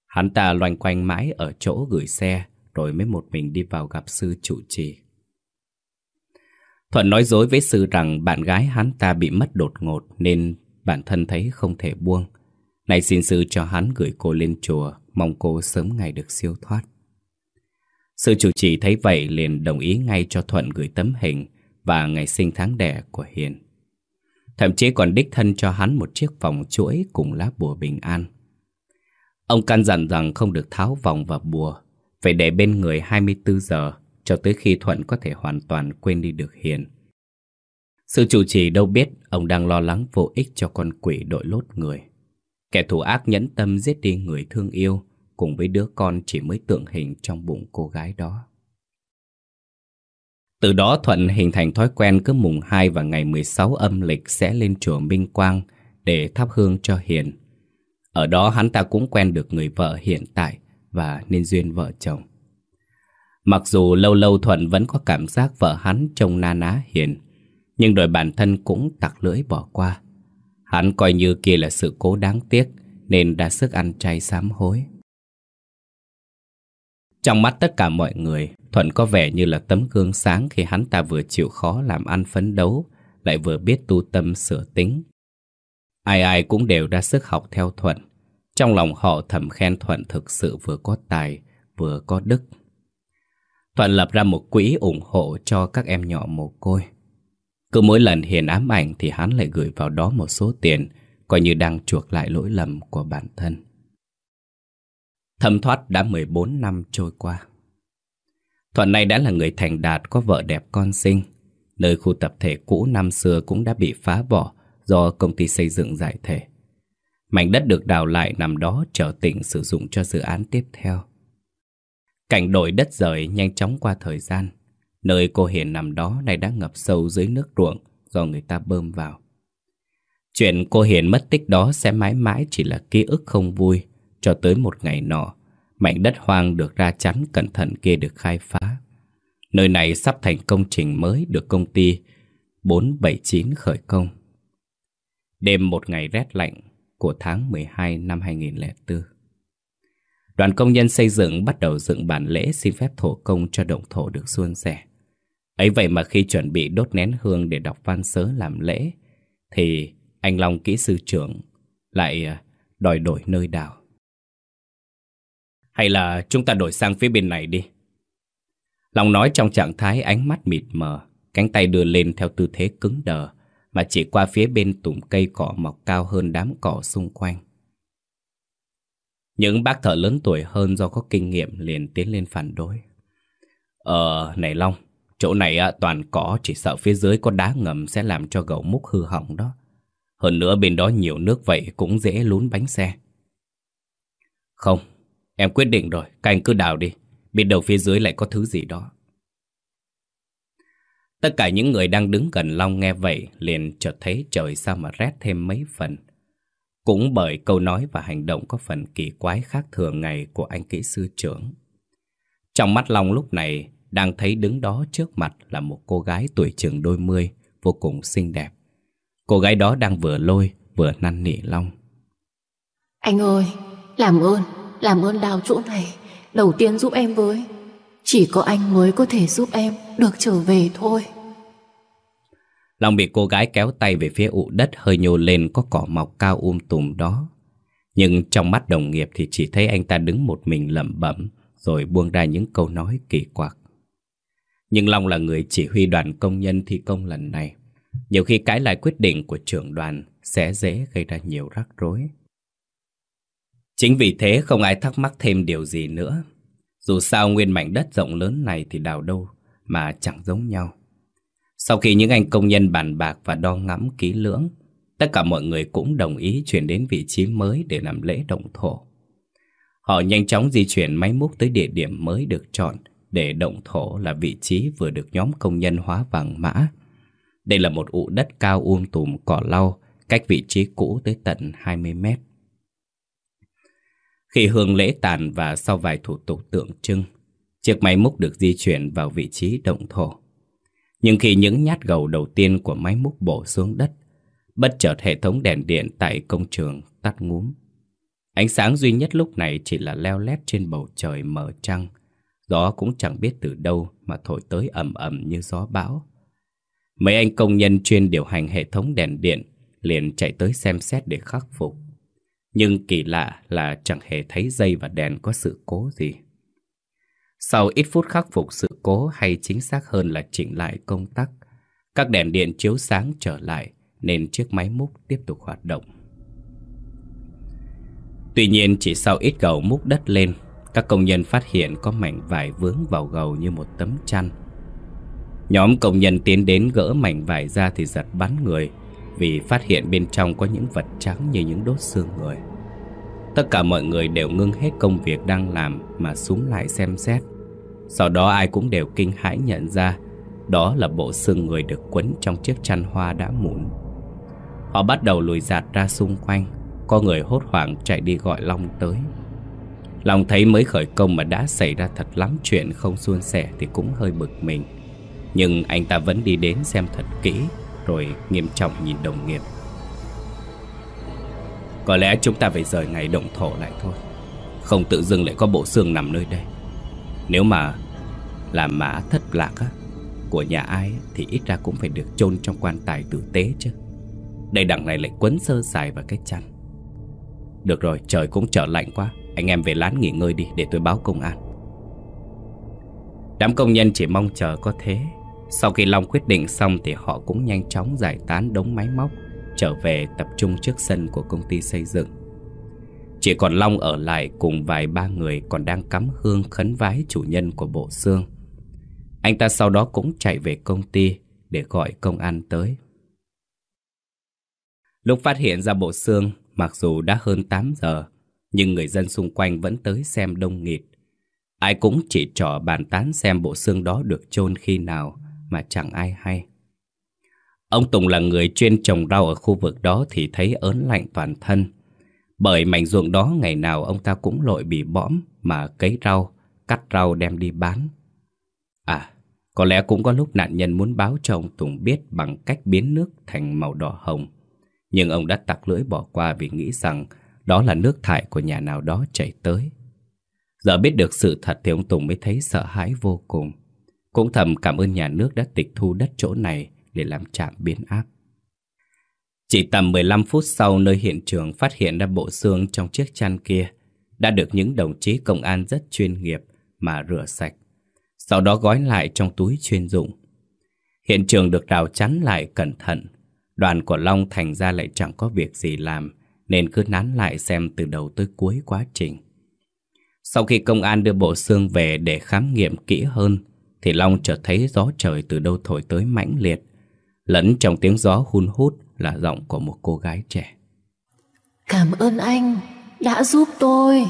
Hắn ta loanh quanh mãi ở chỗ gửi xe, rồi mới một mình đi vào gặp sư trụ trì. Thuận nói dối với sư rằng bạn gái hắn ta bị mất đột ngột nên bản thân thấy không thể buông. Này xin sư cho hắn gửi cô lên chùa, mong cô sớm ngày được siêu thoát. Sư chủ trì thấy vậy liền đồng ý ngay cho Thuận gửi tấm hình và ngày sinh tháng đẻ của Hiền. Thậm chí còn đích thân cho hắn một chiếc vòng chuỗi cùng lá bùa bình an. Ông căn dặn rằng không được tháo vòng và bùa, phải để bên người 24 giờ cho tới khi Thuận có thể hoàn toàn quên đi được Hiền. Sư chủ trì đâu biết ông đang lo lắng vô ích cho con quỷ đội lốt người. Kẻ thù ác nhẫn tâm giết đi người thương yêu cùng với đứa con chỉ mới tượng hình trong bụng cô gái đó. Từ đó Thuận hình thành thói quen cứ mùng 2 và ngày 16 âm lịch sẽ lên chùa Minh Quang để thắp hương cho Hiền. Ở đó hắn ta cũng quen được người vợ hiện tại và nên duyên vợ chồng. Mặc dù lâu lâu Thuận vẫn có cảm giác vợ hắn trông na ná Hiền, nhưng đội bản thân cũng tặc lưỡi bỏ qua. Hắn coi như kia là sự cố đáng tiếc nên đã sức ăn chay sám hối. Trong mắt tất cả mọi người, Thuận có vẻ như là tấm gương sáng khi hắn ta vừa chịu khó làm ăn phấn đấu, lại vừa biết tu tâm sửa tính. Ai ai cũng đều ra sức học theo Thuận. Trong lòng họ thầm khen Thuận thực sự vừa có tài, vừa có đức. Thuận lập ra một quỹ ủng hộ cho các em nhỏ mồ côi. Cứ mỗi lần Hiền ám ảnh thì hắn lại gửi vào đó một số tiền, coi như đang chuộc lại lỗi lầm của bản thân. Thâm thoát đã 14 năm trôi qua. Thuận này đã là người thành đạt, có vợ đẹp con sinh. Nơi khu tập thể cũ năm xưa cũng đã bị phá bỏ do công ty xây dựng giải thể. Mảnh đất được đào lại nằm đó trở tỉnh sử dụng cho dự án tiếp theo. Cảnh đổi đất rời nhanh chóng qua thời gian. Nơi cô Hiền nằm đó này đã ngập sâu dưới nước ruộng do người ta bơm vào. Chuyện cô Hiền mất tích đó sẽ mãi mãi chỉ là ký ức không vui cho tới một ngày nọ, mảnh đất hoang được ra chắn cẩn thận kia được khai phá. Nơi này sắp thành công trình mới được công ty 479 khởi công. Đêm một ngày rét lạnh của tháng 12 năm 2004. Đoàn công nhân xây dựng bắt đầu dựng bản lễ xin phép thổ công cho động thổ được suôn sẻ. Ấy vậy mà khi chuẩn bị đốt nén hương để đọc văn sớ làm lễ, thì anh Long kỹ sư trưởng lại à, đòi đổi nơi đào. Hay là chúng ta đổi sang phía bên này đi. Long nói trong trạng thái ánh mắt mịt mờ, cánh tay đưa lên theo tư thế cứng đờ, mà chỉ qua phía bên tùm cây cỏ mọc cao hơn đám cỏ xung quanh. Những bác thợ lớn tuổi hơn do có kinh nghiệm liền tiến lên phản đối. Ờ, này Long, chỗ này à toàn cỏ chỉ sợ phía dưới có đá ngầm sẽ làm cho gầu múc hư hỏng đó. Hơn nữa bên đó nhiều nước vậy cũng dễ lún bánh xe. Không, Em quyết định rồi, các anh cứ đào đi. Biết đầu phía dưới lại có thứ gì đó. Tất cả những người đang đứng gần Long nghe vậy liền chợt thấy trời sao mà rét thêm mấy phần. Cũng bởi câu nói và hành động có phần kỳ quái khác thường ngày của anh kỹ sư trưởng. Trong mắt Long lúc này đang thấy đứng đó trước mặt là một cô gái tuổi chừng đôi mươi, vô cùng xinh đẹp. Cô gái đó đang vừa lôi vừa năn nỉ Long. Anh ơi, làm ơn, làm ơn đào chỗ này, Đầu tiên giúp em với Chỉ có anh mới có thể giúp em, Được trở về thôi Long bị cô gái kéo tay về phía ụ đất hơi nhô lên có cỏ mọc cao um tùm đó. Nhưng trong mắt đồng nghiệp thì chỉ thấy anh ta đứng một mình lẩm bẩm, rồi buông ra những câu nói kỳ quặc. Nhưng Long là người chỉ huy đoàn công nhân thi công lần này. Nhiều khi cãi lại quyết định của trưởng đoàn sẽ dễ gây ra nhiều rắc rối. Chính vì thế không ai thắc mắc thêm điều gì nữa. Dù sao nguyên mảnh đất rộng lớn này thì đào đâu mà chẳng giống nhau. Sau khi những anh công nhân bàn bạc và đo ngắm kỹ lưỡng, tất cả mọi người cũng đồng ý chuyển đến vị trí mới để làm lễ động thổ. Họ nhanh chóng di chuyển máy múc tới địa điểm mới được chọn để động thổ là vị trí vừa được nhóm công nhân hóa vàng mã. Đây là một ụ đất cao um tùm cỏ lau cách vị trí cũ tới tận 20 mét. Khi hương lễ tàn và sau vài thủ tục tượng trưng, chiếc máy múc được di chuyển vào vị trí động thổ. Nhưng khi những nhát gầu đầu tiên của máy múc bổ xuống đất, bất chợt hệ thống đèn điện tại công trường tắt ngúm. Ánh sáng duy nhất lúc này chỉ là leo lét trên bầu trời mờ trăng. Gió cũng chẳng biết từ đâu mà thổi tới ầm ầm như gió bão. Mấy anh công nhân chuyên điều hành hệ thống đèn điện liền chạy tới xem xét để khắc phục. Nhưng kỳ lạ là chẳng hề thấy dây và đèn có sự cố gì. Sau ít phút khắc phục sự cố hay chính xác hơn là chỉnh lại công tắc, các đèn điện chiếu sáng trở lại nên chiếc máy múc tiếp tục hoạt động. Tuy nhiên chỉ sau ít gầu múc đất lên, các công nhân phát hiện có mảnh vải vướng vào gầu như một tấm chăn. Nhóm công nhân tiến đến gỡ mảnh vải ra thì giật bắn người vì phát hiện bên trong có những vật trắng như những đốt xương người. Tất cả mọi người đều ngưng hết công việc đang làm mà xuống lại xem xét. Sau đó ai cũng đều kinh hãi nhận ra đó là bộ xương người được quấn trong chiếc chăn hoa đã mụn. Họ bắt đầu lùi giạt ra xung quanh, có người hốt hoảng chạy đi gọi Long tới. Long thấy mới khởi công mà đã xảy ra thật lắm chuyện không suôn sẻ thì cũng hơi bực mình. Nhưng anh ta vẫn đi đến xem thật kỹ rồi nghiêm trọng nhìn đồng nghiệp. Có lẽ chúng ta phải rời ngày động thổ lại thôi. Không tự dưng lại có bộ xương nằm nơi đây. Nếu mà là mã thất lạc á, của nhà ai thì ít ra cũng phải được chôn trong quan tài tử tế chứ. Đây đằng này lại quấn sơ sài vào cái chăn. Được rồi, trời cũng trở lạnh quá. Anh em về lán nghỉ ngơi đi để tôi báo công an. Đám công nhân chỉ mong chờ có thế. Sau khi Long quyết định xong thì họ cũng nhanh chóng giải tán đống máy móc trở về tập trung trước sân của công ty xây dựng. Chỉ còn Long ở lại cùng vài ba người còn đang cắm hương khấn vái chủ nhân của bộ xương. Anh ta sau đó cũng chạy về công ty để gọi công an tới. Lúc phát hiện ra bộ xương, mặc dù đã hơn 8 giờ, nhưng người dân xung quanh vẫn tới xem đông nghịt. Ai cũng chỉ trỏ bàn tán xem bộ xương đó được chôn khi nào mà chẳng ai hay. Ông Tùng là người chuyên trồng rau ở khu vực đó thì thấy ớn lạnh toàn thân. Bởi mảnh ruộng đó ngày nào ông ta cũng lội bị bõm mà cấy rau, cắt rau đem đi bán. À, có lẽ cũng có lúc nạn nhân muốn báo cho ông Tùng biết bằng cách biến nước thành màu đỏ hồng. Nhưng ông đã tặc lưỡi bỏ qua vì nghĩ rằng đó là nước thải của nhà nào đó chảy tới. Giờ biết được sự thật thì ông Tùng mới thấy sợ hãi vô cùng. Cũng thầm cảm ơn nhà nước đã tịch thu đất chỗ này để làm trạm biến áp. Chỉ tầm 15 phút sau nơi hiện trường phát hiện ra bộ xương trong chiếc chăn kia đã được những đồng chí công an rất chuyên nghiệp mà rửa sạch, sau đó gói lại trong túi chuyên dụng. Hiện trường được rào chắn lại cẩn thận, đoàn của Long thành ra lại chẳng có việc gì làm nên cứ nán lại xem từ đầu tới cuối quá trình. Sau khi công an đưa bộ xương về để khám nghiệm kỹ hơn thì Long chợt thấy gió trời từ đâu thổi tới mãnh liệt. Lẫn trong tiếng gió hun hút là giọng của một cô gái trẻ. Cảm ơn anh đã giúp tôi.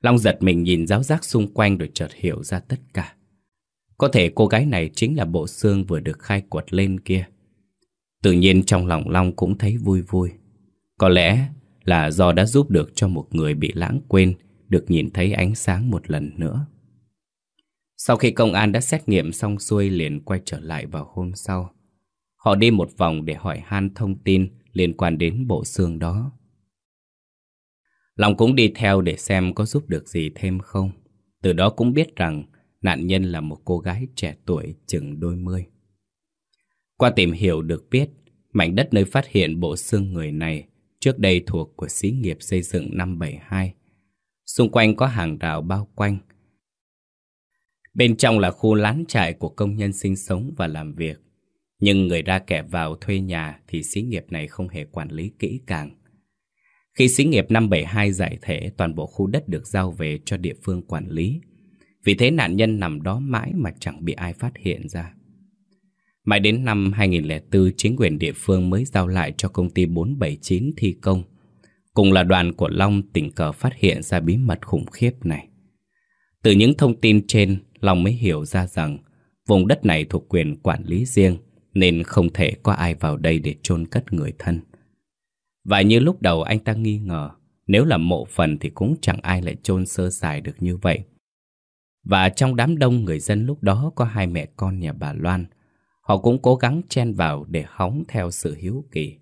Long giật mình nhìn giáo giác xung quanh rồi chợt hiểu ra tất cả. Có thể cô gái này chính là bộ xương vừa được khai quật lên kia. Tự nhiên trong lòng Long cũng thấy vui vui. Có lẽ là do đã giúp được cho một người bị lãng quên Được nhìn thấy ánh sáng một lần nữa sau khi công an đã xét nghiệm xong xuôi liền quay trở lại vào hôm sau Họ đi một vòng để hỏi han thông tin liên quan đến bộ xương đó. Long cũng đi theo để xem có giúp được gì thêm không. Từ đó cũng biết rằng nạn nhân là một cô gái trẻ tuổi chừng đôi mươi. Qua tìm hiểu được biết, mảnh đất nơi phát hiện bộ xương người này trước đây thuộc của xí nghiệp xây dựng năm 72. Xung quanh có hàng rào bao quanh. Bên trong là khu lán trại của công nhân sinh sống và làm việc. Nhưng người ra kẻ vào thuê nhà thì xí nghiệp này không hề quản lý kỹ càng. Khi xí nghiệp 572 giải thể, toàn bộ khu đất được giao về cho địa phương quản lý. Vì thế nạn nhân nằm đó mãi mà chẳng bị ai phát hiện ra. Mãi đến năm 2004, chính quyền địa phương mới giao lại cho công ty 479 thi công. Cùng là đoàn của Long tình cờ phát hiện ra bí mật khủng khiếp này. Từ những thông tin trên, Long mới hiểu ra rằng vùng đất này thuộc quyền quản lý riêng nên không thể có ai vào đây để chôn cất người thân. Và như lúc đầu anh ta nghi ngờ, nếu là mộ phần thì cũng chẳng ai lại chôn sơ sài được như vậy. Và trong đám đông người dân lúc đó có hai mẹ con nhà bà Loan. Họ cũng cố gắng chen vào để hóng theo sự hiếu kỳ.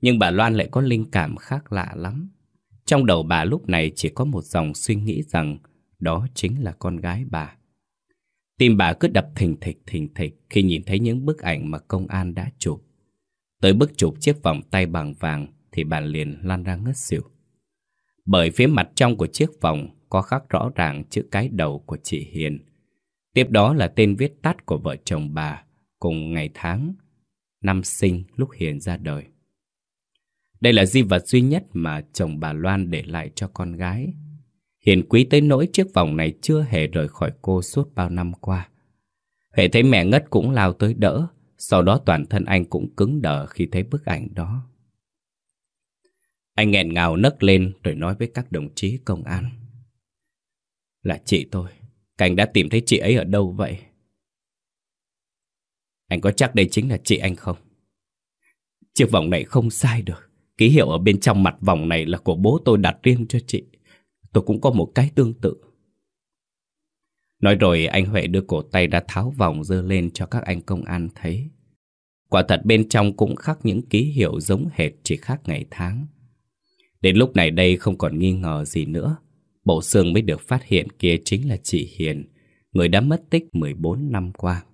Nhưng bà Loan lại có linh cảm khác lạ lắm. Trong đầu bà lúc này chỉ có một dòng suy nghĩ rằng đó chính là con gái bà. Tim bà cứ đập thình thịch thình thịch khi nhìn thấy những bức ảnh mà công an đã chụp. Tới bức chụp chiếc vòng tay bằng vàng thì bà liền lăn ra ngất xỉu. Bởi phía mặt trong của chiếc vòng có khắc rõ ràng chữ cái đầu của chị Hiền. Tiếp đó là tên viết tắt của vợ chồng bà cùng ngày tháng, năm sinh lúc Hiền ra đời. Đây là di vật duy nhất mà chồng bà Loan để lại cho con gái. Hiền quý tới nỗi chiếc vòng này chưa hề rời khỏi cô suốt bao năm qua. Huệ thấy mẹ ngất cũng lao tới đỡ, sau đó toàn thân anh cũng cứng đờ khi thấy bức ảnh đó. Anh nghẹn ngào nấc lên rồi nói với các đồng chí công an. Là chị tôi, Cảnh đã tìm thấy chị ấy ở đâu vậy? Anh có chắc đây chính là chị anh không? Chiếc vòng này không sai được. Ký hiệu ở bên trong mặt vòng này là của bố tôi đặt riêng cho chị. Tôi cũng có một cái tương tự. Nói rồi anh Huệ đưa cổ tay đã tháo vòng dơ lên cho các anh công an thấy. Quả thật bên trong cũng khắc những ký hiệu giống hệt chỉ khác ngày tháng. Đến lúc này đây không còn nghi ngờ gì nữa. Bộ xương mới được phát hiện kia chính là chị Hiền, người đã mất tích 14 năm qua.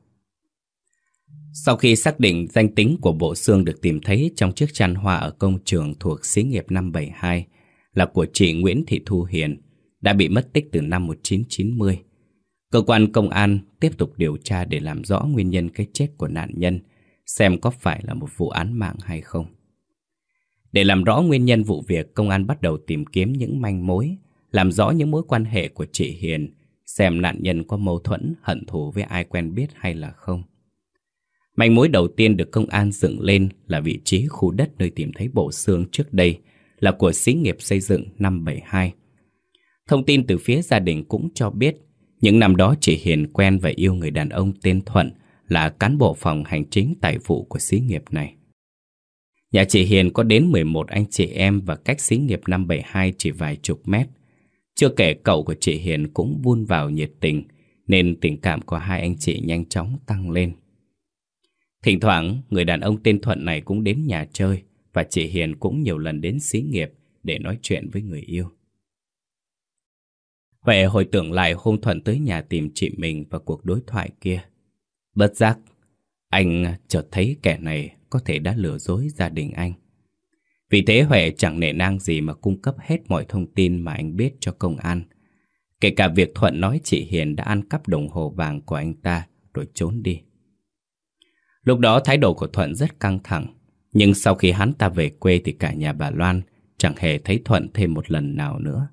Sau khi xác định danh tính của bộ xương được tìm thấy trong chiếc chăn hoa ở công trường thuộc xí nghiệp 572 là của chị Nguyễn Thị Thu Hiền, đã bị mất tích từ năm 1990. Cơ quan công an tiếp tục điều tra để làm rõ nguyên nhân cái chết của nạn nhân, xem có phải là một vụ án mạng hay không. Để làm rõ nguyên nhân vụ việc, công an bắt đầu tìm kiếm những manh mối, làm rõ những mối quan hệ của chị Hiền, xem nạn nhân có mâu thuẫn, hận thù với ai quen biết hay là không. Manh mối đầu tiên được công an dựng lên là vị trí khu đất nơi tìm thấy bộ xương trước đây là của xí nghiệp xây dựng 572. Thông tin từ phía gia đình cũng cho biết những năm đó chị Hiền quen và yêu người đàn ông tên Thuận là cán bộ phòng hành chính tài vụ của xí nghiệp này. Nhà chị Hiền có đến 11 anh chị em và cách xí nghiệp 572 chỉ vài chục mét. Chưa kể cậu của chị Hiền cũng vun vào nhiệt tình, nên tình cảm của hai anh chị nhanh chóng tăng lên. Thỉnh thoảng, người đàn ông tên Thuận này cũng đến nhà chơi và chị Hiền cũng nhiều lần đến xí nghiệp để nói chuyện với người yêu. Huệ hồi tưởng lại hôm Thuận tới nhà tìm chị mình và cuộc đối thoại kia. Bất giác, anh chợt thấy kẻ này có thể đã lừa dối gia đình anh. Vì thế Huệ chẳng nể nang gì mà cung cấp hết mọi thông tin mà anh biết cho công an. Kể cả việc Thuận nói chị Hiền đã ăn cắp đồng hồ vàng của anh ta rồi trốn đi. Lúc đó thái độ của Thuận rất căng thẳng. Nhưng sau khi hắn ta về quê thì cả nhà bà Loan chẳng hề thấy Thuận thêm một lần nào nữa.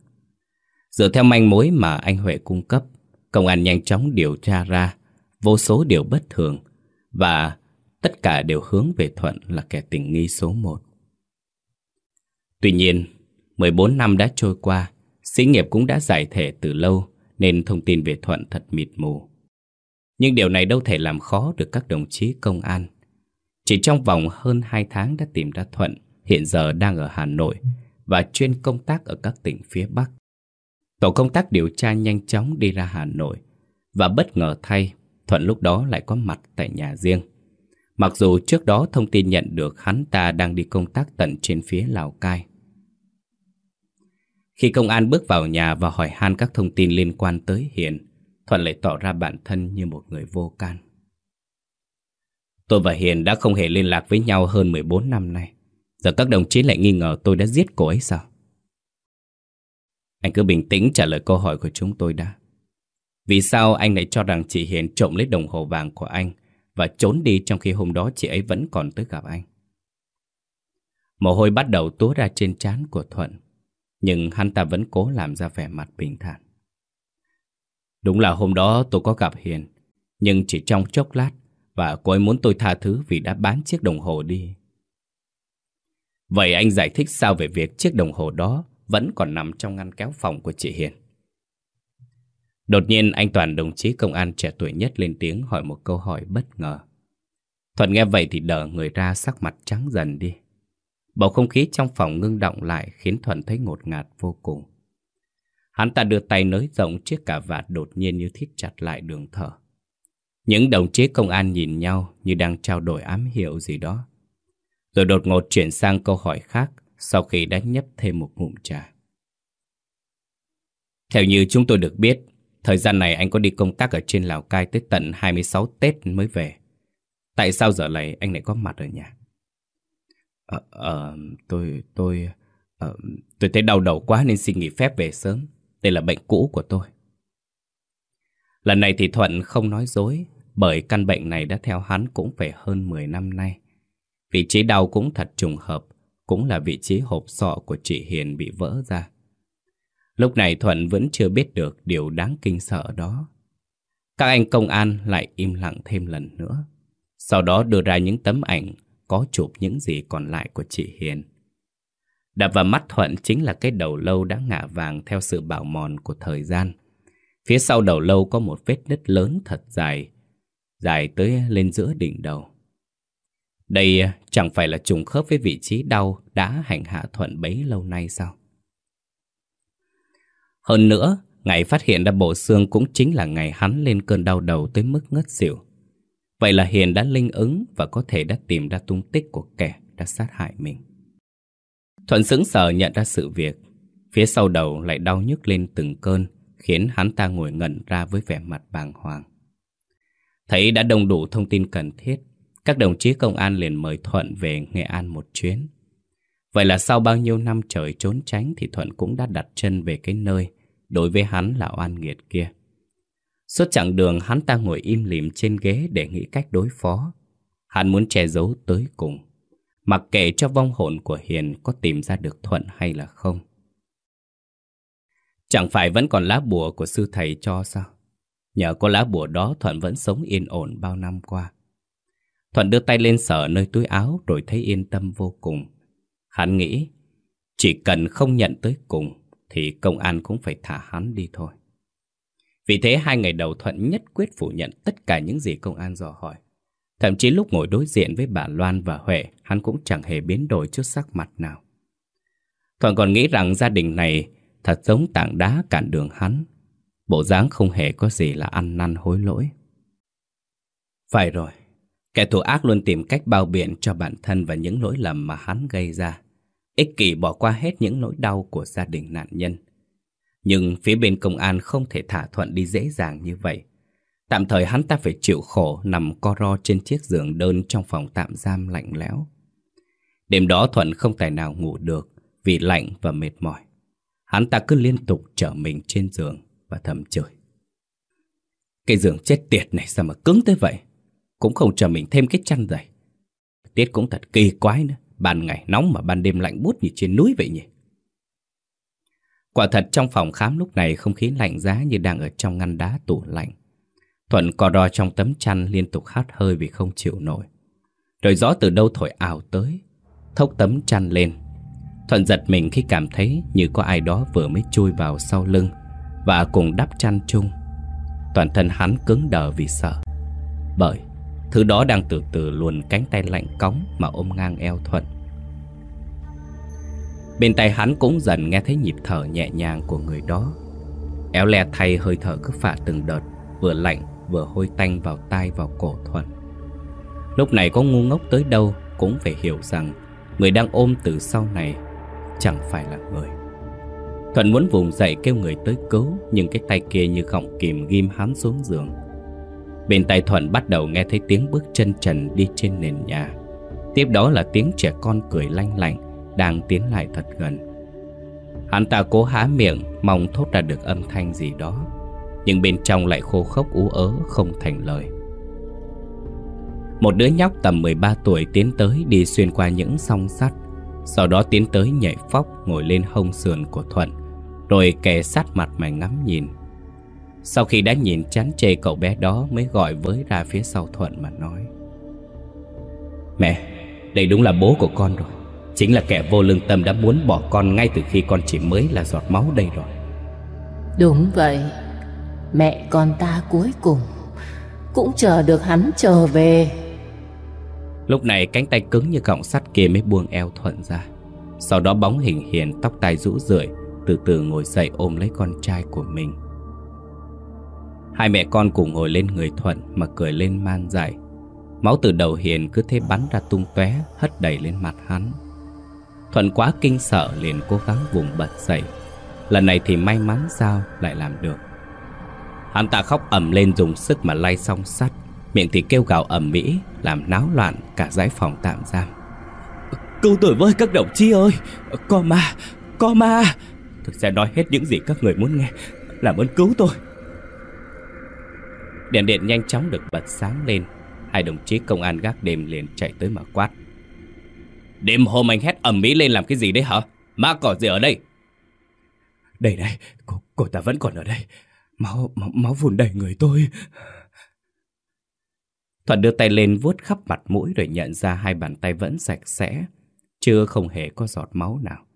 Dựa theo manh mối mà anh Huệ cung cấp, công an nhanh chóng điều tra ra vô số điều bất thường và tất cả đều hướng về Thuận là kẻ tình nghi số một. Tuy nhiên, 14 năm đã trôi qua, sĩ nghiệp cũng đã giải thể từ lâu nên thông tin về Thuận thật mịt mù. Nhưng điều này đâu thể làm khó được các đồng chí công an. Chỉ trong vòng hơn 2 tháng đã tìm ra Thuận, hiện giờ đang ở Hà Nội và chuyên công tác ở các tỉnh phía Bắc. Tổ công tác điều tra nhanh chóng đi ra Hà Nội và bất ngờ thay, Thuận lúc đó lại có mặt tại nhà riêng. Mặc dù trước đó thông tin nhận được hắn ta đang đi công tác tận trên phía Lào Cai. Khi công an bước vào nhà và hỏi han các thông tin liên quan tới Hiền, Thuận lại tỏ ra bản thân như một người vô can. Tôi và Hiền đã không hề liên lạc với nhau hơn 14 năm nay. Giờ các đồng chí lại nghi ngờ tôi đã giết cô ấy sao? Anh cứ bình tĩnh trả lời câu hỏi của chúng tôi đã. Vì sao anh lại cho rằng chị Hiền trộm lấy đồng hồ vàng của anh và trốn đi trong khi hôm đó chị ấy vẫn còn tới gặp anh? Mồ hôi bắt đầu túa ra trên trán của Thuận, nhưng hắn ta vẫn cố làm ra vẻ mặt bình thản. Đúng là hôm đó tôi có gặp Hiền, nhưng chỉ trong chốc lát và cô ấy muốn tôi tha thứ vì đã bán chiếc đồng hồ đi. Vậy anh giải thích sao về việc chiếc đồng hồ đó vẫn còn nằm trong ngăn kéo phòng của chị Hiền? Đột nhiên anh Toàn đồng chí công an trẻ tuổi nhất lên tiếng hỏi một câu hỏi bất ngờ. Thuận nghe vậy thì đỡ người ra sắc mặt trắng dần đi. Bầu không khí trong phòng ngưng động lại khiến Thuận thấy ngột ngạt vô cùng. Hắn ta đưa tay nới rộng chiếc cà vạt đột nhiên như thiết chặt lại đường thở. Những đồng chí công an nhìn nhau như đang trao đổi ám hiệu gì đó. Rồi đột ngột chuyển sang câu hỏi khác sau khi đã nhấp thêm một ngụm trà. Theo như chúng tôi được biết, thời gian này anh có đi công tác ở trên Lào Cai tới tận 26 Tết mới về. Tại sao giờ này anh lại có mặt ở nhà? Ờ, ờ tôi, tôi, ờ, tôi thấy đau đầu quá nên xin nghỉ phép về sớm. Đây là bệnh cũ của tôi. Lần này thì Thuận không nói dối, bởi căn bệnh này đã theo hắn cũng phải hơn 10 năm nay. Vị trí đau cũng thật trùng hợp, cũng là vị trí hộp sọ của chị Hiền bị vỡ ra. Lúc này Thuận vẫn chưa biết được điều đáng kinh sợ đó. Các anh công an lại im lặng thêm lần nữa. Sau đó đưa ra những tấm ảnh có chụp những gì còn lại của chị Hiền. Đập vào mắt Thuận chính là cái đầu lâu đã ngả vàng theo sự bảo mòn của thời gian. Phía sau đầu lâu có một vết nứt lớn thật dài, dài tới lên giữa đỉnh đầu. Đây à, chẳng phải là trùng khớp với vị trí đau đã hành hạ Thuận bấy lâu nay sao? Hơn nữa, ngày phát hiện ra bộ xương cũng chính là ngày hắn lên cơn đau đầu tới mức ngất xỉu. Vậy là Hiền đã linh ứng và có thể đã tìm ra tung tích của kẻ đã sát hại mình. Thuận sững sờ nhận ra sự việc. Phía sau đầu lại đau nhức lên từng cơn, khiến hắn ta ngồi ngẩn ra với vẻ mặt bàng hoàng. Thấy đã đông đủ thông tin cần thiết, các đồng chí công an liền mời Thuận về Nghệ An một chuyến. Vậy là sau bao nhiêu năm trời trốn tránh thì Thuận cũng đã đặt chân về cái nơi đối với hắn là oan nghiệt kia. Suốt chặng đường hắn ta ngồi im lìm trên ghế để nghĩ cách đối phó. Hắn muốn che giấu tới cùng. Mặc kệ cho vong hồn của Hiền có tìm ra được Thuận hay là không. Chẳng phải vẫn còn lá bùa của sư thầy cho sao? Nhờ có lá bùa đó Thuận vẫn sống yên ổn bao năm qua. Thuận đưa tay lên sở nơi túi áo rồi thấy yên tâm vô cùng. Hắn nghĩ, chỉ cần không nhận tới cùng thì công an cũng phải thả hắn đi thôi. Vì thế hai ngày đầu Thuận nhất quyết phủ nhận tất cả những gì công an dò hỏi. Thậm chí lúc ngồi đối diện với bà Loan và Huệ, hắn cũng chẳng hề biến đổi chút sắc mặt nào. Thuận còn nghĩ rằng gia đình này thật giống tảng đá cản đường hắn. Bộ dáng không hề có gì là ăn năn hối lỗi. Phải rồi, kẻ thù ác luôn tìm cách bao biện cho bản thân và những lỗi lầm mà hắn gây ra. Ích kỷ bỏ qua hết những nỗi đau của gia đình nạn nhân. Nhưng phía bên công an không thể thả Thuận đi dễ dàng như vậy. Tạm thời hắn ta phải chịu khổ nằm co ro trên chiếc giường đơn trong phòng tạm giam lạnh lẽo. Đêm đó Thuận không tài nào ngủ được vì lạnh và mệt mỏi. Hắn ta cứ liên tục trở mình trên giường và thầm chửi. Cái giường chết tiệt này sao mà cứng tới vậy? Cũng không chờ mình thêm cái chăn dày. Tiết cũng thật kỳ quái nữa. Ban ngày nóng mà ban đêm lạnh bút như trên núi vậy nhỉ? Quả thật trong phòng khám lúc này không khí lạnh giá như đang ở trong ngăn đá tủ lạnh. Thuận cò đo trong tấm chăn liên tục hát hơi vì không chịu nổi. Rồi gió từ đâu thổi ảo tới, thốc tấm chăn lên. Thuận giật mình khi cảm thấy như có ai đó vừa mới chui vào sau lưng và cùng đắp chăn chung. Toàn thân hắn cứng đờ vì sợ. Bởi, thứ đó đang từ từ luồn cánh tay lạnh cóng mà ôm ngang eo Thuận. Bên tay hắn cũng dần nghe thấy nhịp thở nhẹ nhàng của người đó Éo le thay hơi thở cứ phả từng đợt, Vừa lạnh vừa hôi tanh vào tai vào cổ Thuận Lúc này có ngu ngốc tới đâu Cũng phải hiểu rằng Người đang ôm từ sau này Chẳng phải là người Thuận muốn vùng dậy kêu người tới cứu Nhưng cái tay kia như gọng kìm ghim hắn xuống giường Bên tay Thuận bắt đầu nghe thấy tiếng bước chân trần đi trên nền nhà Tiếp đó là tiếng trẻ con cười lanh lạnh đang tiến lại thật gần. Hắn ta cố há miệng mong thốt ra được âm thanh gì đó, nhưng bên trong lại khô khốc ú ớ không thành lời. Một đứa nhóc tầm 13 tuổi tiến tới đi xuyên qua những song sắt, sau đó tiến tới nhảy phóc ngồi lên hông sườn của Thuận, rồi kề sát mặt mà ngắm nhìn. Sau khi đã nhìn chán chê cậu bé đó mới gọi với ra phía sau Thuận mà nói. Mẹ, đây đúng là bố của con rồi. Chính là kẻ vô lương tâm đã muốn bỏ con ngay từ khi con chỉ mới là giọt máu đây rồi. Đúng vậy. Mẹ con ta cuối cùng Cũng chờ được hắn trở về. Lúc này cánh tay cứng như cọng sắt kia mới buông eo Thuận ra. Sau đó bóng hình hiền tóc tai rũ rượi từ từ ngồi dậy ôm lấy con trai của mình. Hai mẹ con cùng ngồi lên người Thuận Mà cười lên man dại. Máu từ đầu hiền cứ thế bắn ra tung tóe, Hất đầy lên mặt hắn. Thuận quá kinh sợ liền cố gắng vùng bật dậy. Lần này thì may mắn sao lại làm được. Hắn ta khóc ầm lên dùng sức mà lay song sắt. Miệng thì kêu gào ầm mỹ Làm náo loạn cả dãy phòng tạm giam. Cứu tôi với các đồng chí ơi! Có ma! Có ma! Tôi sẽ nói hết những gì các người muốn nghe. Làm ơn cứu tôi. Đèn điện nhanh chóng được bật sáng lên. Hai đồng chí công an gác đêm liền chạy tới mà quát. Đêm hôm anh hét ầm mỹ lên làm cái gì đấy hả? Ma cỏ gì ở đây? Đây này cô, cô ta vẫn còn ở đây. Máu, máu, máu vùn đầy người tôi. Thuận đưa tay lên vuốt khắp mặt mũi rồi nhận ra hai bàn tay vẫn sạch sẽ, chưa không hề có giọt máu nào.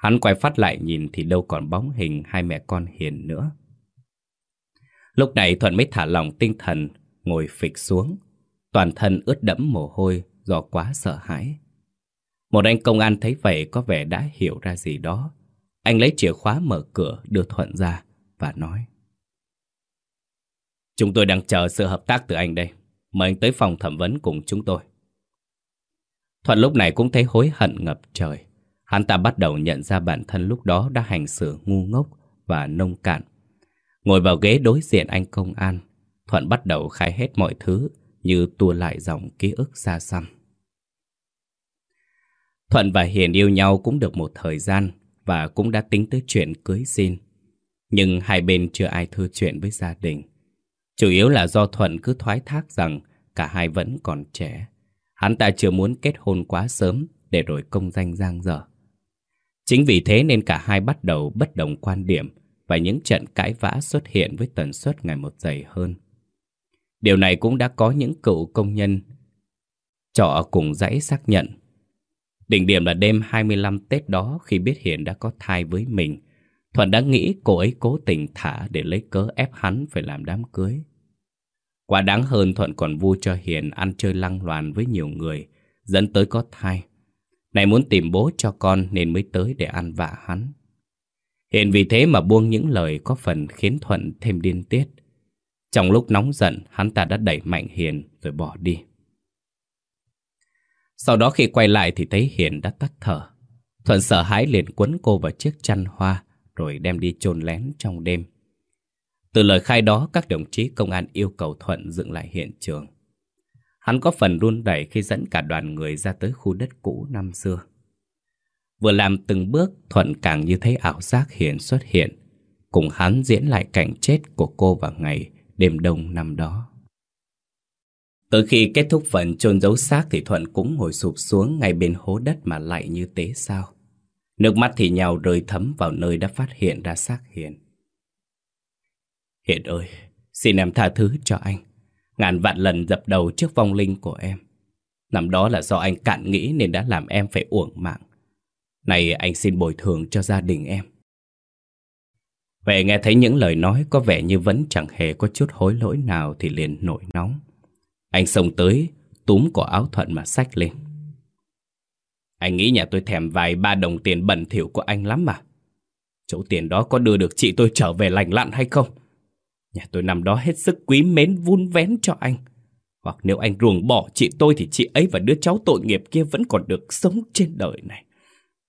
Hắn quay phát lại nhìn thì đâu còn bóng hình hai mẹ con hiền nữa. Lúc này Thuận mới thả lòng tinh thần, ngồi phịch xuống, toàn thân ướt đẫm mồ hôi do quá sợ hãi. Một anh công an thấy vậy có vẻ đã hiểu ra gì đó. Anh lấy chìa khóa mở cửa đưa Thuận ra và nói. Chúng tôi đang chờ sự hợp tác từ anh đây. Mời anh tới phòng thẩm vấn cùng chúng tôi. Thuận lúc này cũng thấy hối hận ngập trời. Hắn ta bắt đầu nhận ra bản thân lúc đó đã hành xử ngu ngốc và nông cạn. Ngồi vào ghế đối diện anh công an, Thuận bắt đầu khai hết mọi thứ như tua lại dòng ký ức xa xăm. Thuận và Hiền yêu nhau cũng được một thời gian và cũng đã tính tới chuyện cưới xin. Nhưng hai bên chưa ai thư chuyện với gia đình. Chủ yếu là do Thuận cứ thoái thác rằng cả hai vẫn còn trẻ. Hắn ta chưa muốn kết hôn quá sớm để rồi công danh giang dở. Chính vì thế nên cả hai bắt đầu bất đồng quan điểm và những trận cãi vã xuất hiện với tần suất ngày một dày hơn. Điều này cũng đã có những cựu công nhân trọ cùng dãy xác nhận. Đỉnh điểm là đêm 25 Tết đó khi biết Hiền đã có thai với mình, Thuận đã nghĩ cô ấy cố tình thả để lấy cớ ép hắn phải làm đám cưới. Quá đáng hơn Thuận còn vui cho Hiền ăn chơi lăng loàn với nhiều người, dẫn tới có thai. Này muốn tìm bố cho con nên mới tới để ăn vạ hắn. Hiện vì thế mà buông những lời có phần khiến Thuận thêm điên tiết. Trong lúc nóng giận, hắn ta đã đẩy mạnh Hiền rồi bỏ đi. Sau đó khi quay lại thì thấy Hiền đã tắt thở. Thuận sợ hãi liền quấn cô vào chiếc chăn hoa rồi đem đi chôn lén trong đêm. Từ lời khai đó, các đồng chí công an yêu cầu Thuận dựng lại hiện trường. Hắn có phần run đẩy khi dẫn cả đoàn người ra tới khu đất cũ năm xưa. Vừa làm từng bước, Thuận càng như thấy ảo giác hiện xuất hiện, cùng hắn diễn lại cảnh chết của cô vào ngày đêm đông năm đó. Tới khi kết thúc phần chôn giấu xác thì Thuận cũng ngồi sụp xuống ngay bên hố đất mà lại như tế sao. Nước mắt thì nhào rơi thấm vào nơi đã phát hiện ra xác Hiền. Hiền ơi, xin em tha thứ cho anh. Ngàn vạn lần dập đầu trước vong linh của em. Năm đó là do anh cạn nghĩ nên đã làm em phải uổng mạng. Này anh xin bồi thường cho gia đình em. Vệ nghe thấy những lời nói có vẻ như vẫn chẳng hề có chút hối lỗi nào thì liền nổi nóng. Anh xông tới, túm cổ áo thuận mà xách lên. Anh nghĩ nhà tôi thèm vài ba đồng tiền bẩn thỉu của anh lắm mà. Chỗ tiền đó có đưa được chị tôi trở về lành lặn hay không? Nhà tôi nằm đó hết sức quý mến vun vén cho anh. Hoặc nếu anh ruồng bỏ chị tôi thì chị ấy và đứa cháu tội nghiệp kia vẫn còn được sống trên đời này.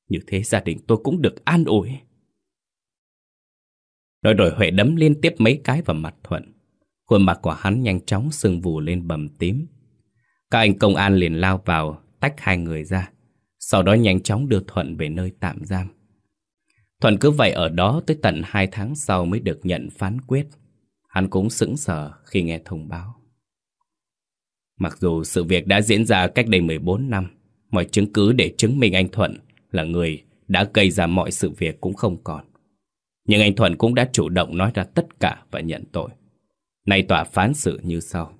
Như thế gia đình tôi cũng được an ủi. Nói rồi Huệ đấm liên tiếp mấy cái vào mặt Thuận. Khuôn mặt của hắn nhanh chóng sưng vù lên bầm tím. Các anh công an liền lao vào, tách hai người ra. Sau đó nhanh chóng đưa Thuận về nơi tạm giam. Thuận cứ vậy ở đó tới tận hai tháng sau mới được nhận phán quyết. Hắn cũng sững sờ khi nghe thông báo. Mặc dù sự việc đã diễn ra cách đây 14 năm, mọi chứng cứ để chứng minh anh Thuận là người đã gây ra mọi sự việc cũng không còn. Nhưng anh Thuận cũng đã chủ động nói ra tất cả và nhận tội. Nay tòa phán xử như sau.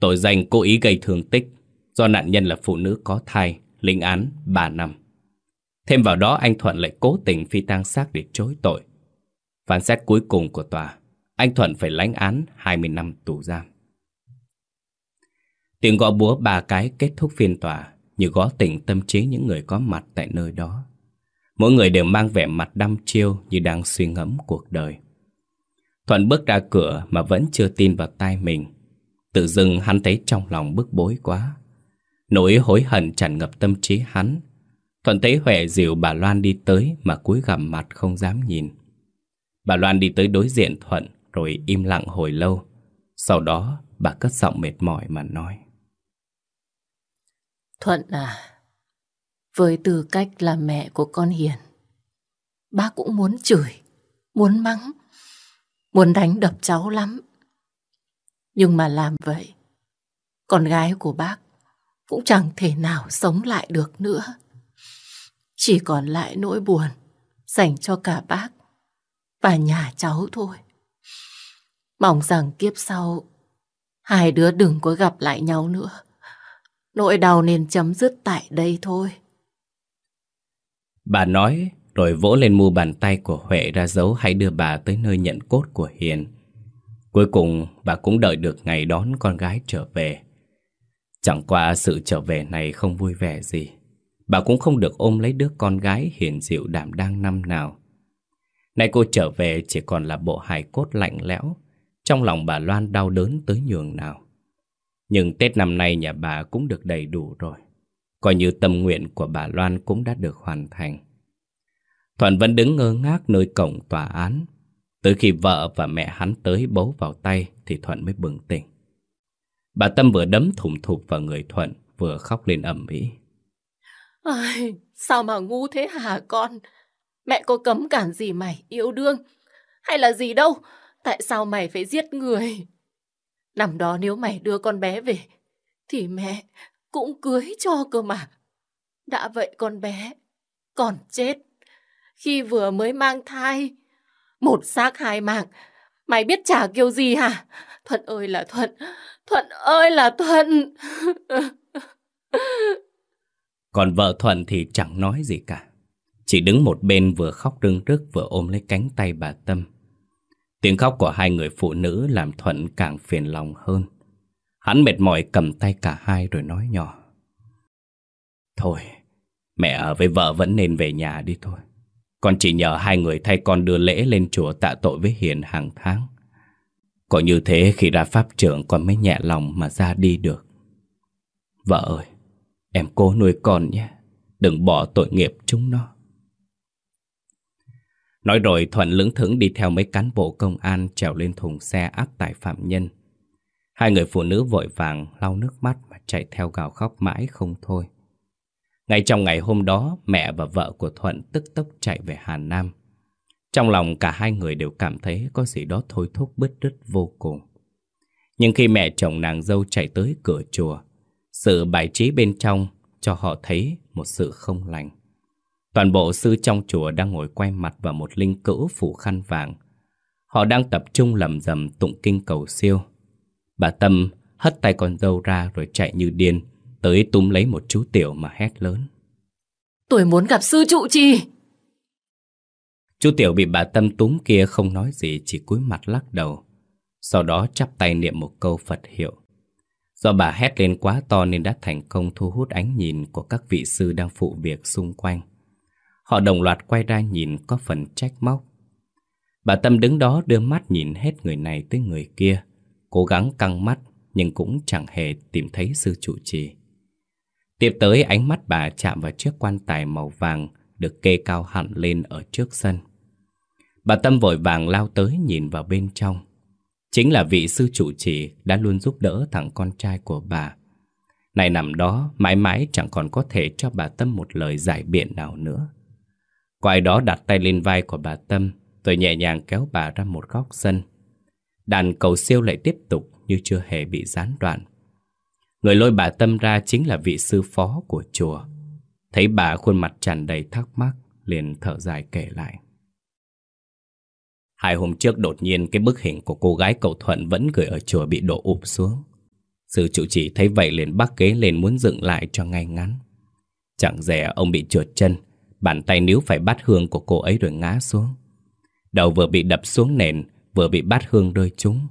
Tội danh cố ý gây thương tích do nạn nhân là phụ nữ có thai, lĩnh án 3 năm. Thêm vào đó anh Thuận lại cố tình phi tang xác để chối tội. Phán xét cuối cùng của tòa anh Thuận phải lãnh án 20 năm tù giam. Tiếng gõ búa ba cái kết thúc phiên tòa, như gõ tỉnh tâm trí những người có mặt tại nơi đó. Mỗi người đều mang vẻ mặt đăm chiêu như đang suy ngẫm cuộc đời. Thuận bước ra cửa mà vẫn chưa tin vào tai mình. Tự dưng hắn thấy trong lòng bức bối quá. Nỗi hối hận tràn ngập tâm trí hắn. Thuận thấy Huệ dìu bà Loan đi tới mà cúi gằm mặt không dám nhìn. Bà Loan đi tới đối diện Thuận rồi im lặng hồi lâu. Sau đó bà cất giọng mệt mỏi mà nói. Thuận à, với tư cách là mẹ của con Hiền, bác cũng muốn chửi, muốn mắng, muốn đánh đập cháu lắm. Nhưng mà làm vậy, con gái của bác cũng chẳng thể nào sống lại được nữa. Chỉ còn lại nỗi buồn dành cho cả bác và nhà cháu thôi. Mong rằng kiếp sau, hai đứa đừng có gặp lại nhau nữa. Nỗi đau nên chấm dứt tại đây thôi. Bà nói, rồi vỗ lên mu bàn tay của Huệ ra dấu hãy đưa bà tới nơi nhận cốt của Hiền. Cuối cùng, bà cũng đợi được ngày đón con gái trở về. Chẳng qua sự trở về này không vui vẻ gì. Bà cũng không được ôm lấy đứa con gái hiền dịu đảm đang năm nào. Nay cô trở về chỉ còn là bộ hài cốt lạnh lẽo. Trong lòng bà Loan đau đớn tới nhường nào. Nhưng Tết năm nay nhà bà cũng được đầy đủ rồi. Coi như tâm nguyện của bà Loan cũng đã được hoàn thành. Thuận vẫn đứng ngơ ngác nơi cổng tòa án. Tới khi vợ và mẹ hắn tới bấu vào tay thì Thuận mới bừng tỉnh. Bà Tâm vừa đấm thủng thụp vào người Thuận vừa khóc lên ầm ĩ. Ai, sao mà ngu thế hả con? Mẹ có cấm cản gì mày yêu đương? Hay là gì đâu? Tại sao mày phải giết người? Năm đó nếu mày đưa con bé về, thì mẹ cũng cưới cho cơ mà. Đã vậy con bé, còn chết. Khi vừa mới mang thai, một xác hai mạng, mày biết trả kêu gì hả? Thuận ơi là Thuận, Thuận ơi là Thuận. Còn vợ Thuận thì chẳng nói gì cả. Chỉ đứng một bên vừa khóc rưng rức vừa ôm lấy cánh tay bà Tâm. Tiếng khóc của hai người phụ nữ làm Thuận càng phiền lòng hơn. Hắn mệt mỏi cầm tay cả hai rồi nói nhỏ. Thôi, mẹ ở với vợ vẫn nên về nhà đi thôi. Con chỉ nhờ hai người thay con đưa lễ lên chùa tạ tội với Hiền hàng tháng. Có như thế khi ra pháp trưởng con mới nhẹ lòng mà ra đi được. Vợ ơi, em cố nuôi con nhé. Đừng bỏ tội nghiệp chúng nó. Nói rồi Thuận lững thững đi theo mấy cán bộ công an trèo lên thùng xe áp tải phạm nhân. Hai người phụ nữ vội vàng lau nước mắt mà chạy theo gào khóc mãi không thôi. Ngay trong ngày hôm đó, mẹ và vợ của Thuận tức tốc chạy về Hà Nam. Trong lòng cả hai người đều cảm thấy có gì đó thôi thúc bứt rứt vô cùng. Nhưng khi mẹ chồng nàng dâu chạy tới cửa chùa, sự bài trí bên trong cho họ thấy một sự không lành. Toàn bộ sư trong chùa đang ngồi quay mặt vào một linh cữu phủ khăn vàng. Họ đang tập trung lầm rầm tụng kinh cầu siêu. Bà Tâm hất tay con dâu ra rồi chạy như điên, tới túm lấy một chú tiểu mà hét lớn. Tôi muốn gặp sư trụ trì. Chú tiểu bị bà Tâm túm kia không nói gì chỉ cúi mặt lắc đầu. Sau đó chắp tay niệm một câu Phật hiệu. Do bà hét lên quá to nên đã thành công thu hút ánh nhìn của các vị sư đang phụ việc xung quanh. Họ đồng loạt quay ra nhìn có phần trách móc. Bà Tâm đứng đó đưa mắt nhìn hết người này tới người kia, cố gắng căng mắt nhưng cũng chẳng hề tìm thấy sư trụ trì. Tiếp tới ánh mắt bà chạm vào chiếc quan tài màu vàng được kê cao hẳn lên ở trước sân. Bà Tâm vội vàng lao tới nhìn vào bên trong. Chính là vị sư trụ trì đã luôn giúp đỡ thằng con trai của bà. Này nằm đó, mãi mãi chẳng còn có thể cho bà Tâm một lời giải biện nào nữa. Quài đó đặt tay lên vai của bà Tâm, rồi nhẹ nhàng kéo bà ra một góc sân. Đàn cầu siêu lại tiếp tục như chưa hề bị gián đoạn. Người lôi bà Tâm ra chính là vị sư phó của chùa. Thấy bà khuôn mặt tràn đầy thắc mắc, liền thở dài kể lại. Hai hôm trước đột nhiên cái bức hình của cô gái cầu Thuận vẫn gửi ở chùa bị đổ ụp xuống. Sư trụ trì thấy vậy liền bắt ghế lên muốn dựng lại cho ngay ngắn. Chẳng dè ông bị trượt chân, bàn tay níu phải bát hương của cô ấy rồi ngã xuống. Đầu vừa bị đập xuống nền, vừa bị bát hương rơi trúng.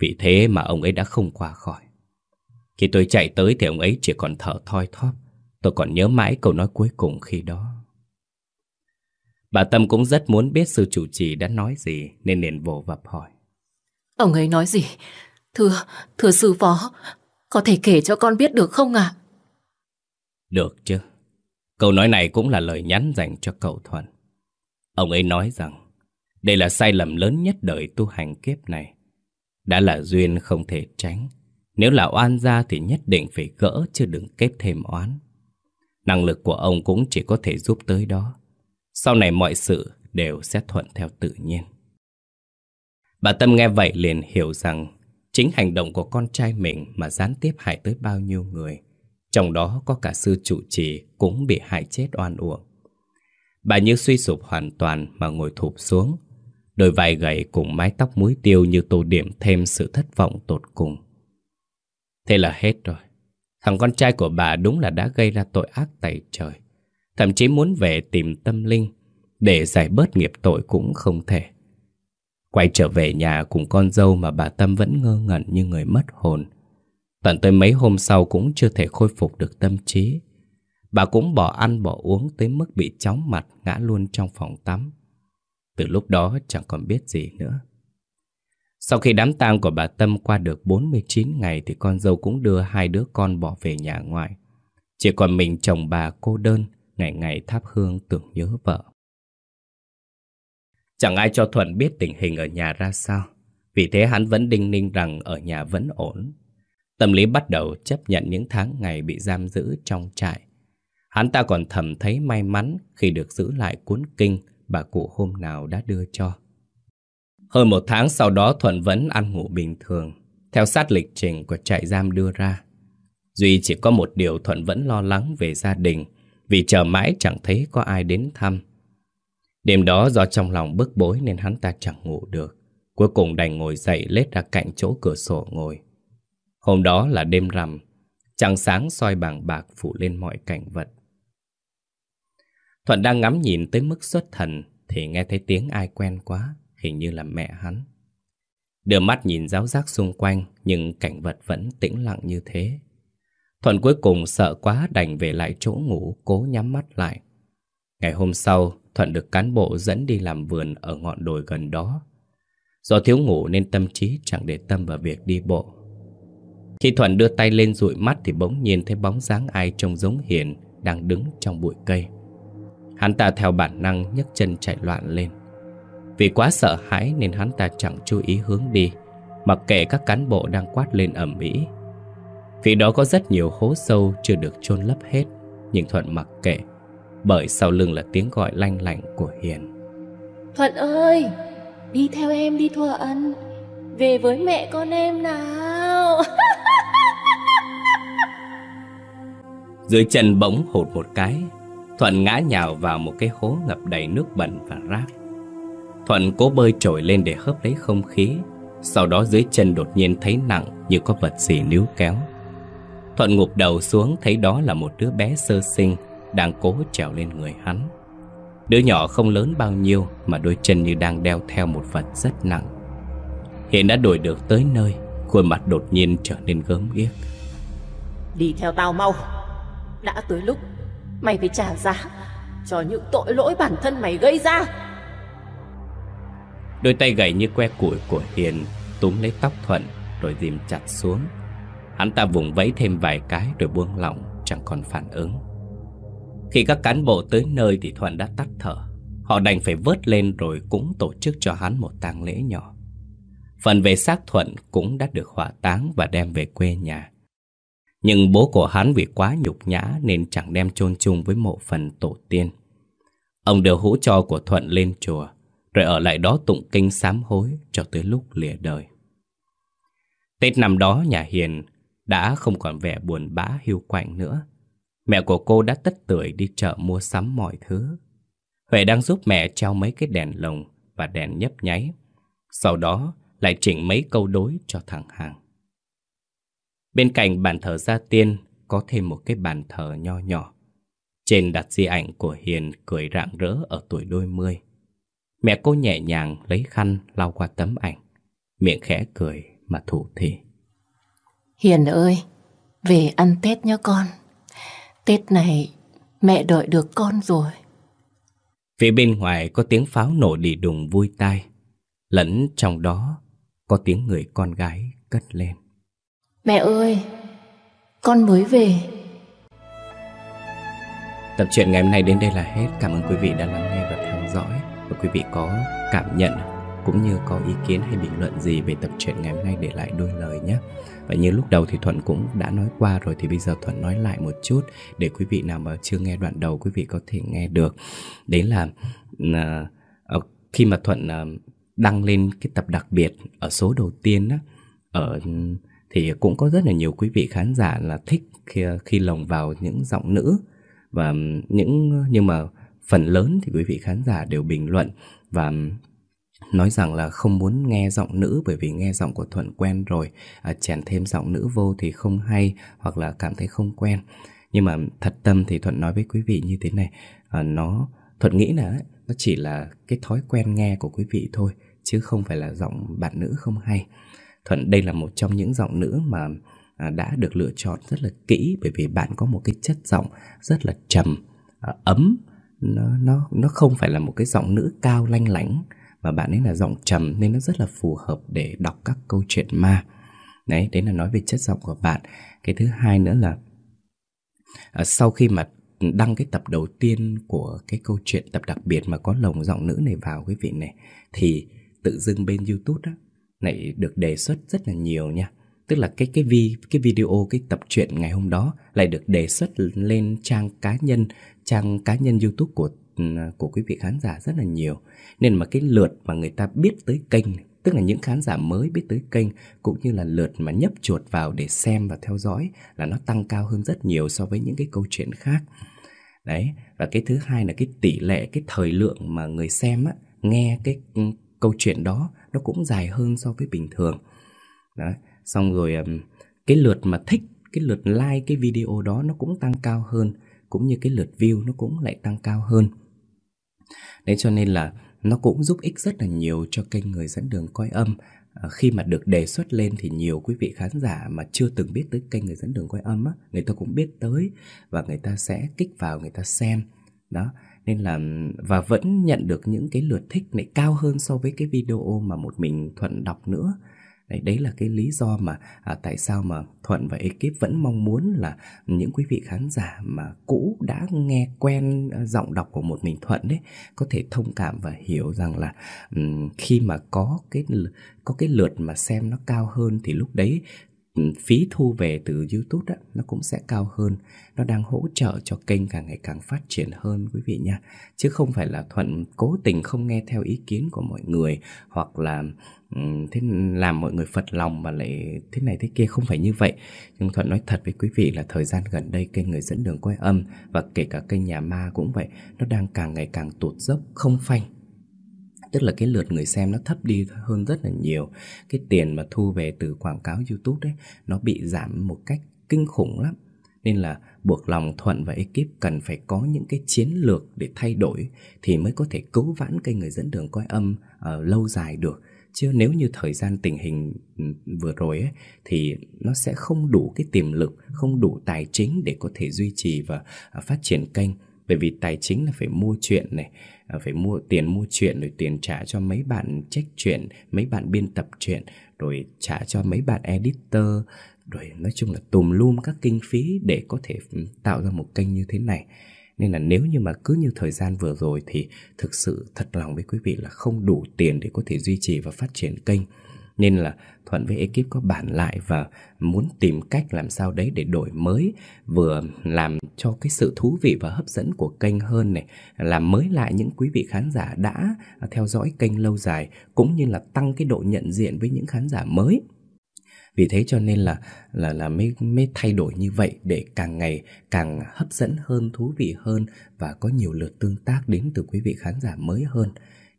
Vì thế mà ông ấy đã không qua khỏi. Khi tôi chạy tới thì ông ấy chỉ còn thở thoi thóp. Tôi còn nhớ mãi câu nói cuối cùng khi đó. Bà Tâm cũng rất muốn biết sư chủ trì đã nói gì nên liền vồ vập hỏi. Ông ấy nói gì? Thưa, thưa sư phó, có thể kể cho con biết được không ạ? Được chứ. Câu nói này cũng là lời nhắn dành cho cậu Thuận. Ông ấy nói rằng, đây là sai lầm lớn nhất đời tu hành kiếp này. Đã là duyên không thể tránh. Nếu là oan gia thì nhất định phải gỡ, chứ đừng kết thêm oán. Năng lực của ông cũng chỉ có thể giúp tới đó. Sau này mọi sự đều sẽ thuận theo tự nhiên. Bà Tâm nghe vậy liền hiểu rằng chính hành động của con trai mình mà gián tiếp hại tới bao nhiêu người. Trong đó có cả sư trụ trì cũng bị hại chết oan uổng. Bà như suy sụp hoàn toàn mà ngồi thụp xuống. Đôi vai gầy cùng mái tóc muối tiêu như tô điểm thêm sự thất vọng tột cùng. Thế là hết rồi. Thằng con trai của bà đúng là đã gây ra tội ác tày trời. Thậm chí muốn về tìm tâm linh để giải bớt nghiệp tội cũng không thể. Quay trở về nhà cùng con dâu mà bà Tâm vẫn ngơ ngẩn như người mất hồn. Tận tới mấy hôm sau cũng chưa thể khôi phục được tâm trí. Bà cũng bỏ ăn bỏ uống tới mức bị chóng mặt ngã luôn trong phòng tắm. Từ lúc đó chẳng còn biết gì nữa. Sau khi đám tang của bà Tâm qua được 49 ngày thì con dâu cũng đưa hai đứa con bỏ về nhà ngoại. Chỉ còn mình chồng bà cô đơn, ngày ngày thắp hương tưởng nhớ vợ. Chẳng ai cho Thuận biết tình hình ở nhà ra sao. Vì thế hắn vẫn đinh ninh rằng ở nhà vẫn ổn. Tâm lý bắt đầu chấp nhận những tháng ngày bị giam giữ trong trại. Hắn ta còn thầm thấy may mắn khi được giữ lại cuốn kinh bà cụ hôm nào đã đưa cho. Hơn một tháng sau đó Thuận vẫn ăn ngủ bình thường, theo sát lịch trình của trại giam đưa ra. Duy chỉ có một điều Thuận vẫn lo lắng về gia đình, vì chờ mãi chẳng thấy có ai đến thăm. Đêm đó do trong lòng bức bối nên hắn ta chẳng ngủ được. Cuối cùng đành ngồi dậy lết ra cạnh chỗ cửa sổ ngồi. Hôm đó là đêm rằm, trăng sáng soi bằng bạc phủ lên mọi cảnh vật. Thuận đang ngắm nhìn tới mức xuất thần thì nghe thấy tiếng ai quen quá, hình như là mẹ hắn. Đưa mắt nhìn giáo giác xung quanh nhưng cảnh vật vẫn tĩnh lặng như thế. Thuận cuối cùng sợ quá đành về lại chỗ ngủ cố nhắm mắt lại. Ngày hôm sau, Thuận được cán bộ dẫn đi làm vườn ở ngọn đồi gần đó. Do thiếu ngủ nên tâm trí chẳng để tâm vào việc đi bộ. Khi Thuận đưa tay lên dụi mắt thì bỗng nhiên thấy bóng dáng ai trông giống Hiền đang đứng trong bụi cây. Hắn ta theo bản năng nhấc chân chạy loạn lên. Vì quá sợ hãi nên hắn ta chẳng chú ý hướng đi, mặc kệ các cán bộ đang quát lên ầm ĩ. Vì đó có rất nhiều hố sâu chưa được chôn lấp hết, nhưng Thuận mặc kệ, bởi sau lưng là tiếng gọi lanh lảnh của Hiền. Thuận ơi, đi theo em đi Thuận, về với mẹ con em nào. Dưới chân bỗng hụt một cái, Thuận ngã nhào vào một cái hố ngập đầy nước bẩn và rác. Thuận cố bơi trồi lên để hớp lấy không khí, sau đó dưới chân đột nhiên thấy nặng như có vật gì níu kéo. Thuận ngục đầu xuống thấy đó là một đứa bé sơ sinh đang cố trèo lên người hắn. Đứa nhỏ không lớn bao nhiêu mà đôi chân như đang đeo theo một vật rất nặng. Hiện đã đuổi được tới nơi, khuôn mặt đột nhiên trở nên gớm ghiếc. Đi theo tao mau, đã tới lúc mày phải trả giá cho những tội lỗi bản thân mày gây ra. Đôi tay gầy như que củi của Hiền túm lấy tóc Thuận rồi dìm chặt xuống. Hắn ta vùng vẫy thêm vài cái rồi buông lỏng, chẳng còn phản ứng. Khi các cán bộ tới nơi thì Thuận đã tắt thở. Họ đành phải vớt lên rồi cũng tổ chức cho hắn một tang lễ nhỏ. Phần về xác Thuận cũng đã được hỏa táng và đem về quê nhà. Nhưng bố của hắn vì quá nhục nhã nên chẳng đem chôn chung với mộ phần tổ tiên. Ông đưa hũ cho của Thuận lên chùa, rồi ở lại đó tụng kinh sám hối cho tới lúc lìa đời. Tết năm đó nhà Hiền đã không còn vẻ buồn bã hiu quạnh nữa. Mẹ của cô đã tất tưởi đi chợ mua sắm mọi thứ. Huệ đang giúp mẹ treo mấy cái đèn lồng và đèn nhấp nháy. Sau đó lại chỉnh mấy câu đối cho thằng Hàng. Bên cạnh bàn thờ gia tiên có thêm một cái bàn thờ nho nhỏ. Trên đặt di ảnh của Hiền cười rạng rỡ ở tuổi đôi mươi. Mẹ cô nhẹ nhàng lấy khăn lau qua tấm ảnh. Miệng khẽ cười mà thủ thị. Hiền ơi, Về ăn Tết nhé con. Tết này mẹ đợi được con rồi. Phía bên ngoài có tiếng pháo nổ đi đùng vui tai. Lẫn trong đó có tiếng người con gái cất lên. Mẹ ơi, con mới về. Tập truyện ngày hôm nay đến đây là hết. Cảm ơn quý vị đã lắng nghe và theo dõi. Và quý vị có cảm nhận cũng như có ý kiến hay bình luận gì về tập truyện ngày hôm nay để lại đôi lời nhé. Và như lúc đầu thì Thuận cũng đã nói qua rồi thì bây giờ Thuận nói lại một chút để quý vị nào mà chưa nghe đoạn đầu quý vị có thể nghe được. Đấy là uh, khi mà Thuận uh, đăng lên cái tập đặc biệt ở số đầu tiên á, ở thì cũng có rất là nhiều quý vị khán giả là thích khi, khi lồng vào những giọng nữ và những nhưng mà phần lớn thì quý vị khán giả đều bình luận và nói rằng là không muốn nghe giọng nữ bởi vì nghe giọng của Thuận quen rồi, à, chèn thêm giọng nữ vô thì không hay hoặc là cảm thấy không quen. Nhưng mà thật tâm thì Thuận nói với quý vị như thế này, à, nó Thuận nghĩ là nó chỉ là cái thói quen nghe của quý vị thôi, chứ không phải là giọng bạn nữ không hay. Thuận đây là một trong những giọng nữ mà à, đã được lựa chọn rất là kỹ bởi vì bạn có một cái chất giọng rất là trầm, à, ấm, nó nó nó không phải là một cái giọng nữ cao lanh lảnh mà bạn ấy là giọng trầm nên nó rất là phù hợp để đọc các câu chuyện ma. Đấy, đấy là nói về chất giọng của bạn. Cái thứ hai nữa là à, sau khi mà đăng cái tập đầu tiên của cái câu chuyện tập đặc biệt mà có lồng giọng nữ này vào quý vị này thì tự dưng bên YouTube đó lại được đề xuất rất là nhiều nha. Tức là cái cái vi cái video cái tập truyện ngày hôm đó lại được đề xuất lên trang cá nhân, trang cá nhân YouTube của của quý vị khán giả rất là nhiều. Nên mà cái lượt mà người ta biết tới kênh, tức là những khán giả mới biết tới kênh cũng như là lượt mà nhấp chuột vào để xem và theo dõi là nó tăng cao hơn rất nhiều so với những cái câu chuyện khác. Đấy, và cái thứ hai là cái tỷ lệ, cái thời lượng mà người xem á, nghe cái ừ, câu chuyện đó nó cũng dài hơn so với bình thường. Đấy, xong rồi cái lượt mà thích, cái lượt like cái video đó nó cũng tăng cao hơn cũng như cái lượt view nó cũng lại tăng cao hơn. Đấy cho nên là nó cũng giúp ích rất là nhiều cho kênh người dẫn đường coi âm à, khi mà được đề xuất lên thì nhiều quý vị khán giả mà chưa từng biết tới kênh người dẫn đường coi âm á người ta cũng biết tới và người ta sẽ kích vào người ta xem đó nên là và vẫn nhận được những cái lượt thích lại cao hơn so với cái video mà một mình thuận đọc nữa. Đấy, đấy là cái lý do mà à, tại sao mà Thuận và ekip vẫn mong muốn là những quý vị khán giả mà cũ đã nghe quen à, giọng đọc của một mình Thuận đấy có thể thông cảm và hiểu rằng là um, khi mà có cái có cái lượt mà xem nó cao hơn thì lúc đấy phí thu về từ YouTube đó, nó cũng sẽ cao hơn. Nó đang hỗ trợ cho kênh càng ngày càng phát triển hơn, quý vị nha. Chứ không phải là Thuận cố tình không nghe theo ý kiến của mọi người, hoặc là thế làm mọi người phật lòng mà lại thế này thế kia, không phải như vậy nhưng thuận nói thật với quý vị là thời gian gần đây kênh người dẫn đường quay âm và kể cả kênh nhà ma cũng vậy, nó đang càng ngày càng tụt dốc, không phanh tức là cái lượt người xem nó thấp đi hơn rất là nhiều. Cái tiền mà thu về từ quảng cáo youtube đấy nó bị giảm một cách kinh khủng lắm. Nên là buộc lòng Thuận và ekip cần phải có những cái chiến lược để thay đổi thì mới có thể cứu vãn kênh người dẫn đường coi âm uh, lâu dài được. Chứ nếu như thời gian tình hình ừ, vừa rồi ấy, thì nó sẽ không đủ cái tiềm lực không đủ tài chính để có thể duy trì và ờ, phát triển kênh bởi vì tài chính là phải mua chuyện này à, phải mua tiền mua chuyện, rồi tiền trả cho mấy bạn check chuyện, mấy bạn biên tập chuyện, rồi trả cho mấy bạn editor, rồi nói chung là tùm lum các kinh phí để có thể ừ, tạo ra một kênh như thế này nên là nếu như mà cứ như thời gian vừa rồi thì thực sự thật lòng với quý vị là không đủ tiền để có thể duy trì và phát triển kênh. Nên là Thuận với ekip có bản lại và muốn tìm cách làm sao đấy để đổi mới Vừa làm cho cái sự thú vị và hấp dẫn của kênh hơn này Làm mới lại những quý vị khán giả đã theo dõi kênh lâu dài Cũng như là tăng cái độ nhận diện với những khán giả mới vì thế cho nên là là là mới mới thay đổi như vậy để càng ngày càng hấp dẫn hơn, thú vị hơn và có nhiều lượt tương tác đến từ quý vị khán giả mới hơn.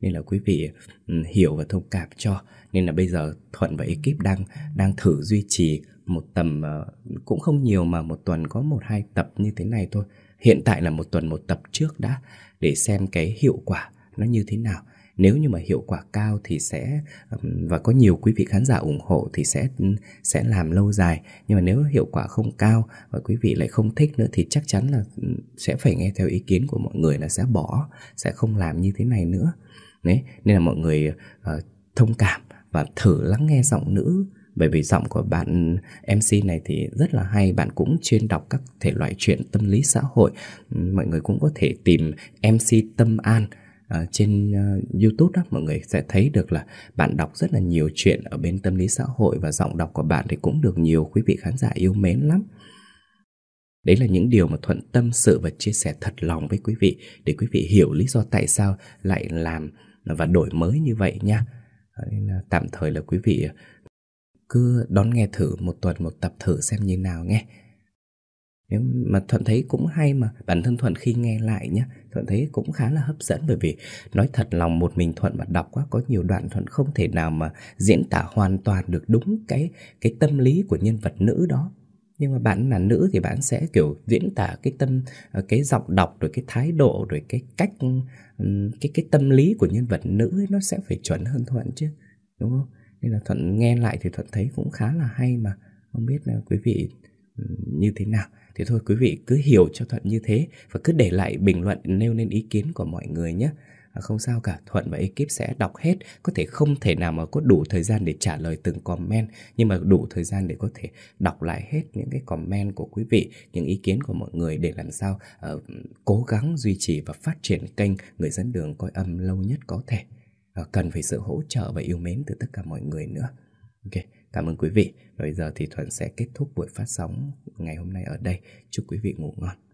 Nên là quý vị ừ, hiểu và thông cảm cho. Nên là bây giờ Thuận và ekip đang đang thử duy trì một tầm ờ, cũng không nhiều mà một tuần có một hai tập như thế này thôi. Hiện tại là một tuần một tập trước đã, để xem cái hiệu quả nó như thế nào nếu như mà hiệu quả cao thì sẽ và có nhiều quý vị khán giả ủng hộ thì sẽ ừ, sẽ làm lâu dài nhưng mà nếu hiệu quả không cao và quý vị lại không thích nữa thì chắc chắn là ừ, sẽ phải nghe theo ý kiến của mọi người là sẽ bỏ, sẽ không làm như thế này nữa đấy nên là mọi người uh, thông cảm và thử lắng nghe giọng nữ. Bởi vì giọng của bạn MC này thì rất là hay Bạn cũng chuyên đọc các thể loại chuyện tâm lý xã hội. Mọi người cũng có thể tìm MC Tâm An uh, trên uh, YouTube đó. Mọi người sẽ thấy được là bạn đọc rất là nhiều chuyện ở bên tâm lý xã hội và giọng đọc của bạn thì cũng được nhiều quý vị khán giả yêu mến lắm. Đấy là những điều mà Thuận tâm sự và chia sẻ thật lòng với quý vị để quý vị hiểu lý do tại sao lại làm và đổi mới như vậy nha. Ờ, nên là tạm thời là quý vị, cứ đón nghe thử một tuần một tập thử xem như nào nghe. Nếu mà Thuận thấy cũng hay mà, bản thân Thuận khi nghe lại nhá, Thuận thấy cũng khá là hấp dẫn bởi vì nói thật lòng một mình Thuận mà đọc quá, có nhiều đoạn Thuận không thể nào mà diễn tả hoàn toàn được đúng cái cái tâm lý của nhân vật nữ đó nhưng mà bạn là nữ thì bạn sẽ kiểu diễn tả cái tâm ờ, cái giọng đọc rồi cái thái độ rồi cái cách ừ, cái cái tâm lý của nhân vật nữ ấy, nó sẽ phải chuẩn hơn thuận chứ đúng không? Nên là thuận nghe lại thì thuận thấy cũng khá là hay mà. Không biết là quý vị ừ, như thế nào? Thì thôi quý vị cứ hiểu cho thuận như thế và cứ để lại bình luận nêu lên ý kiến của mọi người nhé. À, không sao cả, Thuận và ekip sẽ đọc hết Có thể không thể nào mà có đủ thời gian để trả lời từng comment Nhưng mà đủ thời gian để có thể đọc lại hết những cái comment của quý vị Những ý kiến của mọi người để làm sao uh, cố gắng duy trì và phát triển kênh Người dẫn đường coi âm lâu nhất có thể. Uh, Cần phải sự hỗ trợ và yêu mến từ tất cả mọi người nữa. Ok, cảm ơn quý vị. Bây giờ thì Thuận sẽ kết thúc buổi phát sóng ngày hôm nay ở đây. Chúc quý vị ngủ ngon.